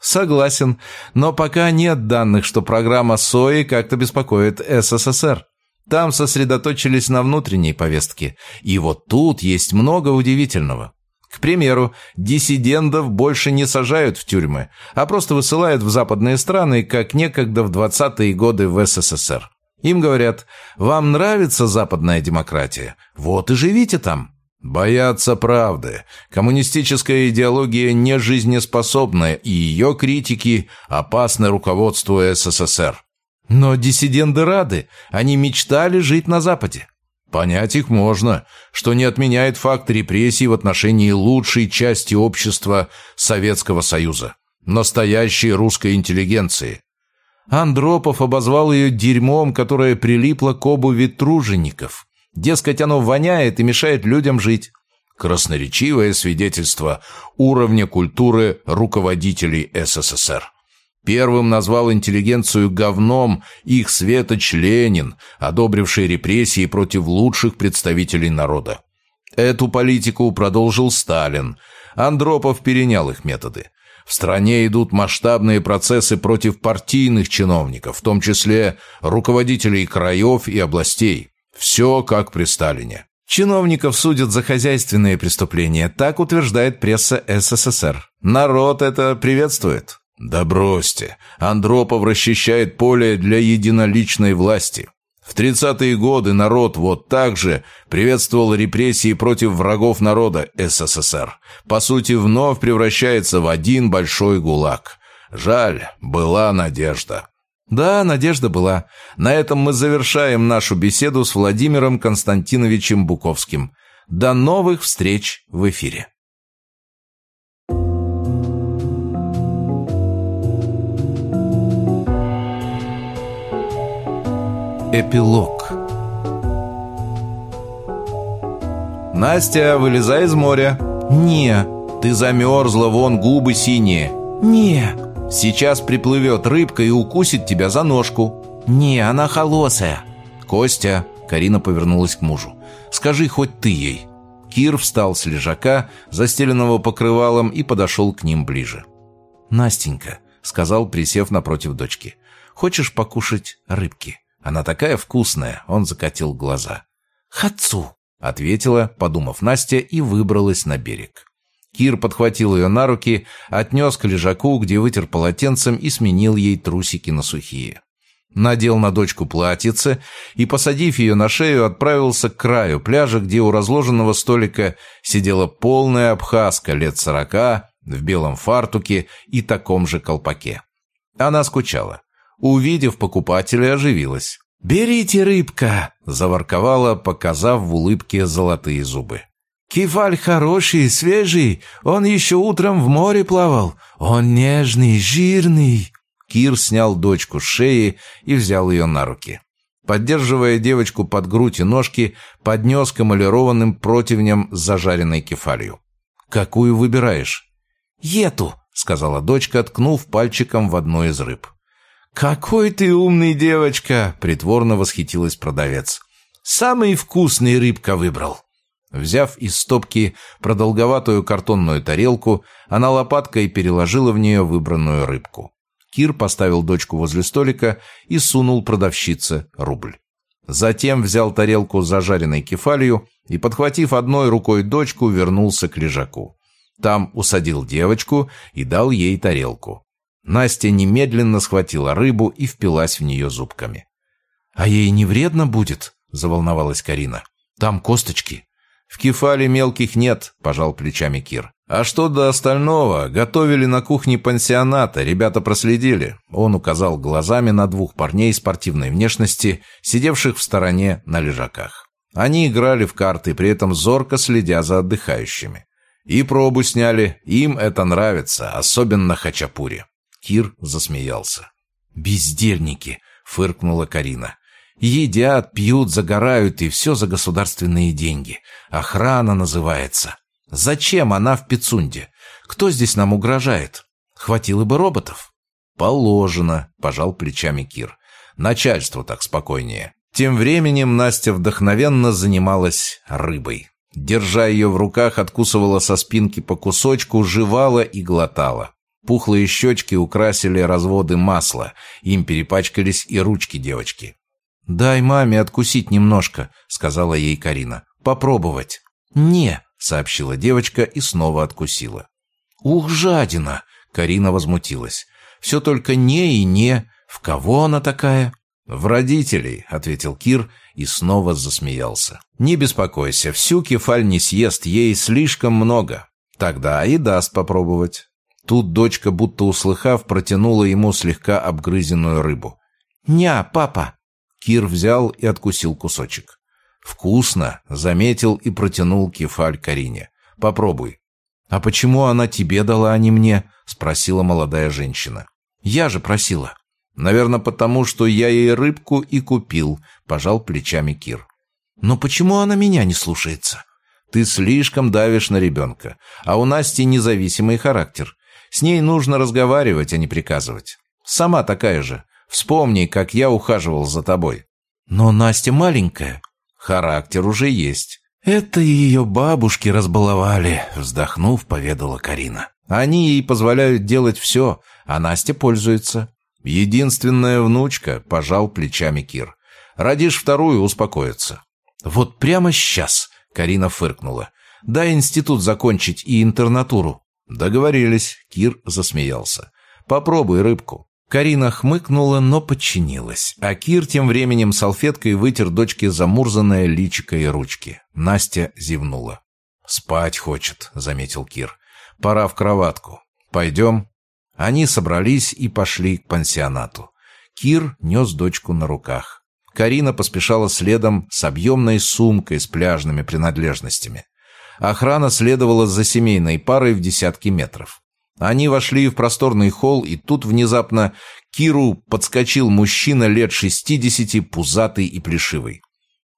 Согласен, но пока нет данных, что программа СОИ как-то беспокоит СССР. Там сосредоточились на внутренней повестке. И вот тут есть много удивительного. К примеру, диссидентов больше не сажают в тюрьмы, а просто высылают в западные страны, как некогда в 20-е годы в СССР. Им говорят, вам нравится западная демократия? Вот и живите там. Боятся правды. Коммунистическая идеология не жизнеспособна, и ее критики опасны руководству СССР. Но диссиденты рады. Они мечтали жить на Западе. Понять их можно, что не отменяет факт репрессий в отношении лучшей части общества Советского Союза, настоящей русской интеллигенции. Андропов обозвал ее дерьмом, которое прилипло к обуви тружеников. Дескать, оно воняет и мешает людям жить. Красноречивое свидетельство уровня культуры руководителей СССР. Первым назвал интеллигенцию говном их светоч Ленин, одобривший репрессии против лучших представителей народа. Эту политику продолжил Сталин. Андропов перенял их методы. В стране идут масштабные процессы против партийных чиновников, в том числе руководителей краев и областей. Все как при Сталине. Чиновников судят за хозяйственные преступления, так утверждает пресса СССР. Народ это приветствует. Да бросьте. Андропов расчищает поле для единоличной власти. В 30-е годы народ вот так же приветствовал репрессии против врагов народа СССР. По сути, вновь превращается в один большой гулаг. Жаль, была надежда. Да, надежда была. На этом мы завершаем нашу беседу с Владимиром Константиновичем Буковским. До новых встреч в эфире. Эпилог «Настя, вылезай из моря!» «Не!» «Ты замерзла, вон губы синие!» «Не!» «Сейчас приплывет рыбка и укусит тебя за ножку!» «Не, она холосая!» «Костя!» Карина повернулась к мужу. «Скажи хоть ты ей!» Кир встал с лежака, застеленного покрывалом, и подошел к ним ближе. «Настенька», — сказал, присев напротив дочки, — «хочешь покушать рыбки?» Она такая вкусная!» Он закатил глаза. «Хацу!» — ответила, подумав Настя, и выбралась на берег. Кир подхватил ее на руки, отнес к лежаку, где вытер полотенцем и сменил ей трусики на сухие. Надел на дочку платьице и, посадив ее на шею, отправился к краю пляжа, где у разложенного столика сидела полная абхазка лет сорока в белом фартуке и таком же колпаке. Она скучала. Увидев покупателя, оживилась. «Берите рыбка!» – заворковала, показав в улыбке золотые зубы. «Кефаль хороший, свежий, он еще утром в море плавал. Он нежный, жирный». Кир снял дочку с шеи и взял ее на руки. Поддерживая девочку под грудь и ножки, поднес к эмалированным противням с зажаренной кефалью. «Какую выбираешь?» «Ету», — сказала дочка, ткнув пальчиком в одну из рыб. «Какой ты умный, девочка!» — притворно восхитилась продавец. «Самый вкусный рыбка выбрал». Взяв из стопки продолговатую картонную тарелку, она лопаткой переложила в нее выбранную рыбку. Кир поставил дочку возле столика и сунул продавщице рубль. Затем взял тарелку с зажаренной кефалью и, подхватив одной рукой дочку, вернулся к лежаку. Там усадил девочку и дал ей тарелку. Настя немедленно схватила рыбу и впилась в нее зубками. «А ей не вредно будет?» – заволновалась Карина. «Там косточки». «В кефале мелких нет», – пожал плечами Кир. «А что до остального? Готовили на кухне пансионата, ребята проследили». Он указал глазами на двух парней спортивной внешности, сидевших в стороне на лежаках. Они играли в карты, при этом зорко следя за отдыхающими. И пробу сняли, им это нравится, особенно хачапури. Кир засмеялся. «Бездельники!» — фыркнула Карина. «Едят, пьют, загорают, и все за государственные деньги. Охрана называется. Зачем она в Пицунде? Кто здесь нам угрожает? Хватило бы роботов». «Положено», — пожал плечами Кир. «Начальство так спокойнее». Тем временем Настя вдохновенно занималась рыбой. Держа ее в руках, откусывала со спинки по кусочку, жевала и глотала. Пухлые щечки украсили разводы масла. Им перепачкались и ручки девочки. «Дай маме откусить немножко», — сказала ей Карина. «Попробовать». «Не», — сообщила девочка и снова откусила. «Ух, жадина!» — Карина возмутилась. «Все только не и не. В кого она такая?» «В родителей», — ответил Кир и снова засмеялся. «Не беспокойся, всю кефаль не съест, ей слишком много. Тогда и даст попробовать». Тут дочка, будто услыхав, протянула ему слегка обгрызенную рыбу. «Ня, папа!» Кир взял и откусил кусочек. «Вкусно!» — заметил и протянул кефаль Карине. «Попробуй». «А почему она тебе дала, а не мне?» — спросила молодая женщина. «Я же просила». «Наверное, потому что я ей рыбку и купил», — пожал плечами Кир. «Но почему она меня не слушается?» «Ты слишком давишь на ребенка, а у Насти независимый характер. С ней нужно разговаривать, а не приказывать. Сама такая же. Вспомни, как я ухаживал за тобой». «Но Настя маленькая». «Характер уже есть». «Это ее бабушки разбаловали», — вздохнув, поведала Карина. «Они ей позволяют делать все, а Настя пользуется». «Единственная внучка», — пожал плечами Кир. «Родишь вторую, успокоится». «Вот прямо сейчас», — Карина фыркнула. «Дай институт закончить и интернатуру». «Договорились», — Кир засмеялся. «Попробуй рыбку». Карина хмыкнула, но подчинилась. А Кир тем временем салфеткой вытер дочке замурзанное личико и ручки. Настя зевнула. «Спать хочет», — заметил Кир. «Пора в кроватку. Пойдем?» Они собрались и пошли к пансионату. Кир нес дочку на руках. Карина поспешала следом с объемной сумкой с пляжными принадлежностями. Охрана следовала за семейной парой в десятки метров. Они вошли в просторный холл, и тут внезапно Киру подскочил мужчина лет шестидесяти, пузатый и плешивый.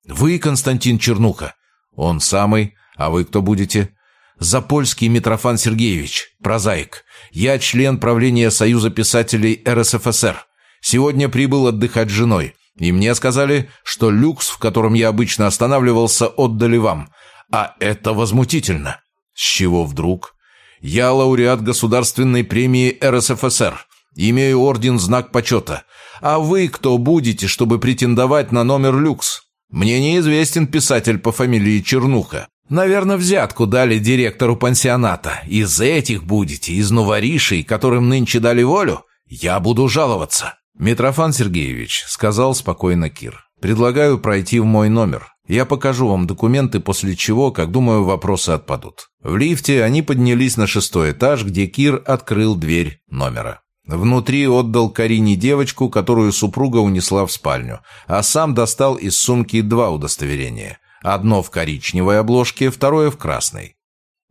«Вы Константин Чернуха?» «Он самый. А вы кто будете?» «Запольский Митрофан Сергеевич, прозаик. Я член правления Союза писателей РСФСР. Сегодня прибыл отдыхать с женой, и мне сказали, что люкс, в котором я обычно останавливался, отдали вам. А это возмутительно. С чего вдруг? Я лауреат Государственной премии РСФСР. Имею орден «Знак почета». А вы кто будете, чтобы претендовать на номер люкс? Мне неизвестен писатель по фамилии Чернуха. Наверное, взятку дали директору пансионата. Из этих будете, из новоришей, которым нынче дали волю? Я буду жаловаться. Митрофан Сергеевич, сказал спокойно Кир. Предлагаю пройти в мой номер. Я покажу вам документы, после чего, как думаю, вопросы отпадут. В лифте они поднялись на шестой этаж, где Кир открыл дверь номера. Внутри отдал Карине девочку, которую супруга унесла в спальню, а сам достал из сумки два удостоверения. Одно в коричневой обложке, второе в красной.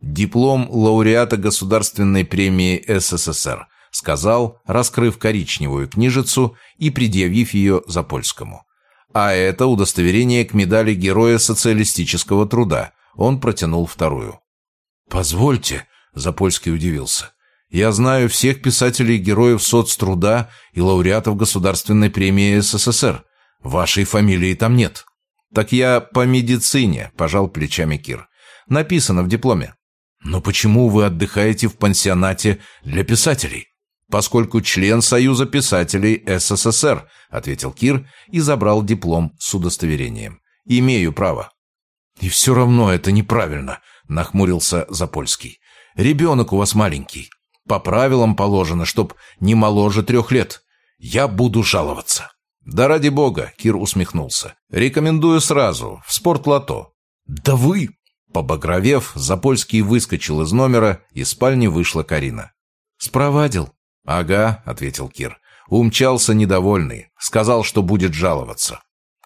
«Диплом лауреата Государственной премии СССР», сказал, раскрыв коричневую книжицу и предъявив ее Запольскому. А это удостоверение к медали Героя социалистического труда. Он протянул вторую. «Позвольте», — Запольский удивился. «Я знаю всех писателей-героев соцтруда и лауреатов Государственной премии СССР. Вашей фамилии там нет». «Так я по медицине», — пожал плечами Кир. «Написано в дипломе». «Но почему вы отдыхаете в пансионате для писателей?» Поскольку член Союза писателей СССР», — ответил Кир и забрал диплом с удостоверением. «Имею право». «И все равно это неправильно», — нахмурился Запольский. Ребенок у вас маленький. По правилам положено, чтоб не моложе трех лет. Я буду жаловаться». «Да ради бога», — Кир усмехнулся. «Рекомендую сразу, в спортлото». «Да вы...» Побагровев, Запольский выскочил из номера, из спальни вышла Карина. «Спровадил?» «Ага», — ответил Кир. Умчался недовольный. Сказал, что будет жаловаться.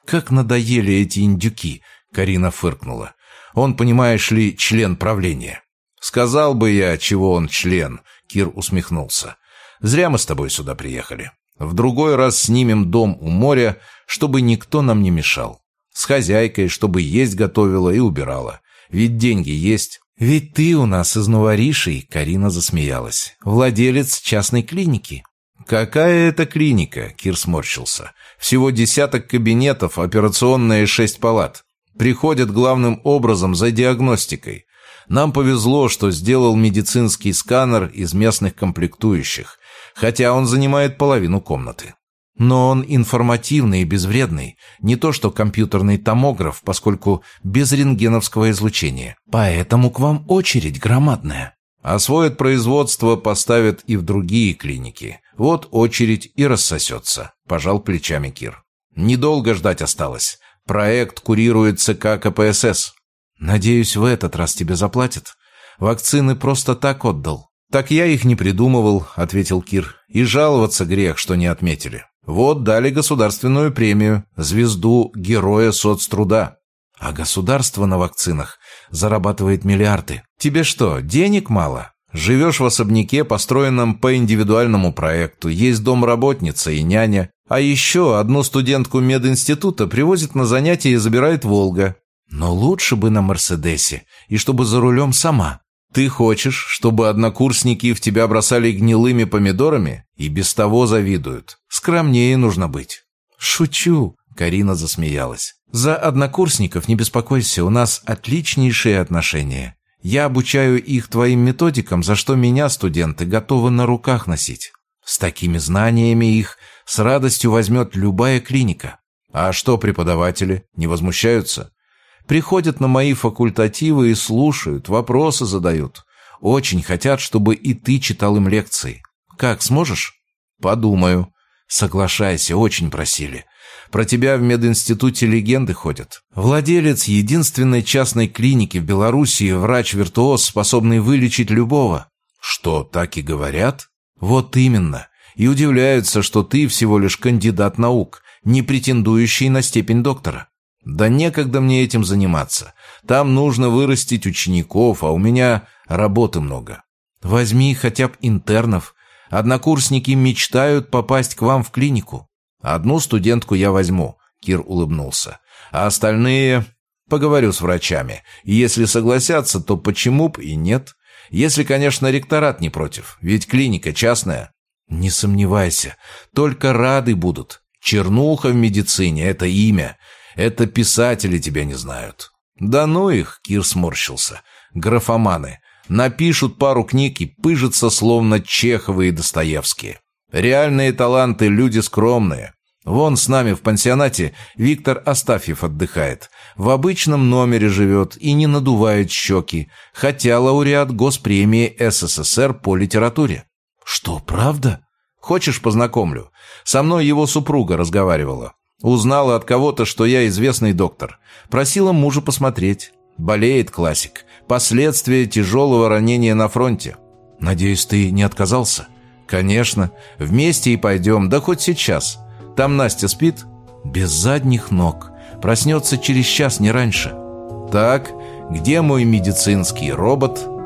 «Как надоели эти индюки!» — Карина фыркнула. «Он, понимаешь ли, член правления». «Сказал бы я, чего он член», — Кир усмехнулся. «Зря мы с тобой сюда приехали. В другой раз снимем дом у моря, чтобы никто нам не мешал. С хозяйкой, чтобы есть готовила и убирала. Ведь деньги есть». «Ведь ты у нас из Новоришей», — Карина засмеялась. «Владелец частной клиники». «Какая это клиника?» — Кир сморщился. «Всего десяток кабинетов, операционная и шесть палат. Приходят главным образом за диагностикой. Нам повезло, что сделал медицинский сканер из местных комплектующих, хотя он занимает половину комнаты. Но он информативный и безвредный, не то что компьютерный томограф, поскольку без рентгеновского излучения. Поэтому к вам очередь громадная. Освоят производство, поставят и в другие клиники. Вот очередь и рассосется, пожал плечами Кир. Недолго ждать осталось. Проект курируется как КПСС. Надеюсь, в этот раз тебе заплатят. Вакцины просто так отдал. Так я их не придумывал, ответил Кир. И жаловаться грех, что не отметили. Вот дали государственную премию, звезду Героя соцтруда. А государство на вакцинах зарабатывает миллиарды. Тебе что, денег мало? Живешь в особняке, построенном по индивидуальному проекту, есть домработница и няня, а еще одну студентку мединститута привозит на занятия и забирает Волга. Но лучше бы на Мерседесе, и чтобы за рулем сама. Ты хочешь, чтобы однокурсники в тебя бросали гнилыми помидорами? И без того завидуют. Скромнее нужно быть. Шучу, Карина засмеялась. За однокурсников не беспокойся, у нас отличнейшие отношения. Я обучаю их твоим методикам, за что меня студенты готовы на руках носить. С такими знаниями их с радостью возьмет любая клиника. А что преподаватели? Не возмущаются? Приходят на мои факультативы и слушают, вопросы задают. Очень хотят, чтобы и ты читал им лекции. Как, сможешь? Подумаю. Соглашайся, очень просили. Про тебя в мединституте легенды ходят. Владелец единственной частной клиники в Белоруссии, врач-виртуоз, способный вылечить любого. Что, так и говорят? Вот именно. И удивляются, что ты всего лишь кандидат наук, не претендующий на степень доктора. Да некогда мне этим заниматься. Там нужно вырастить учеников, а у меня работы много. Возьми хотя бы интернов. Однокурсники мечтают попасть к вам в клинику. Одну студентку я возьму, Кир улыбнулся. А остальные... Поговорю с врачами. Если согласятся, то почему б и нет? Если, конечно, ректорат не против. Ведь клиника частная. Не сомневайся. Только рады будут. Чернуха в медицине — это имя. Это писатели тебя не знают. Да ну их, Кир сморщился. Графоманы. Напишут пару книг и пыжатся, словно Чеховы и Достоевские. Реальные таланты – люди скромные. Вон с нами в пансионате Виктор Астафьев отдыхает. В обычном номере живет и не надувает щеки, хотя лауреат Госпремии СССР по литературе. Что, правда? Хочешь, познакомлю? Со мной его супруга разговаривала. Узнала от кого-то, что я известный доктор. Просила мужа посмотреть. Болеет классик. Последствия тяжелого ранения на фронте. Надеюсь, ты не отказался? Конечно. Вместе и пойдем, да хоть сейчас. Там Настя спит? Без задних ног. Проснется через час, не раньше. Так, где мой медицинский робот?»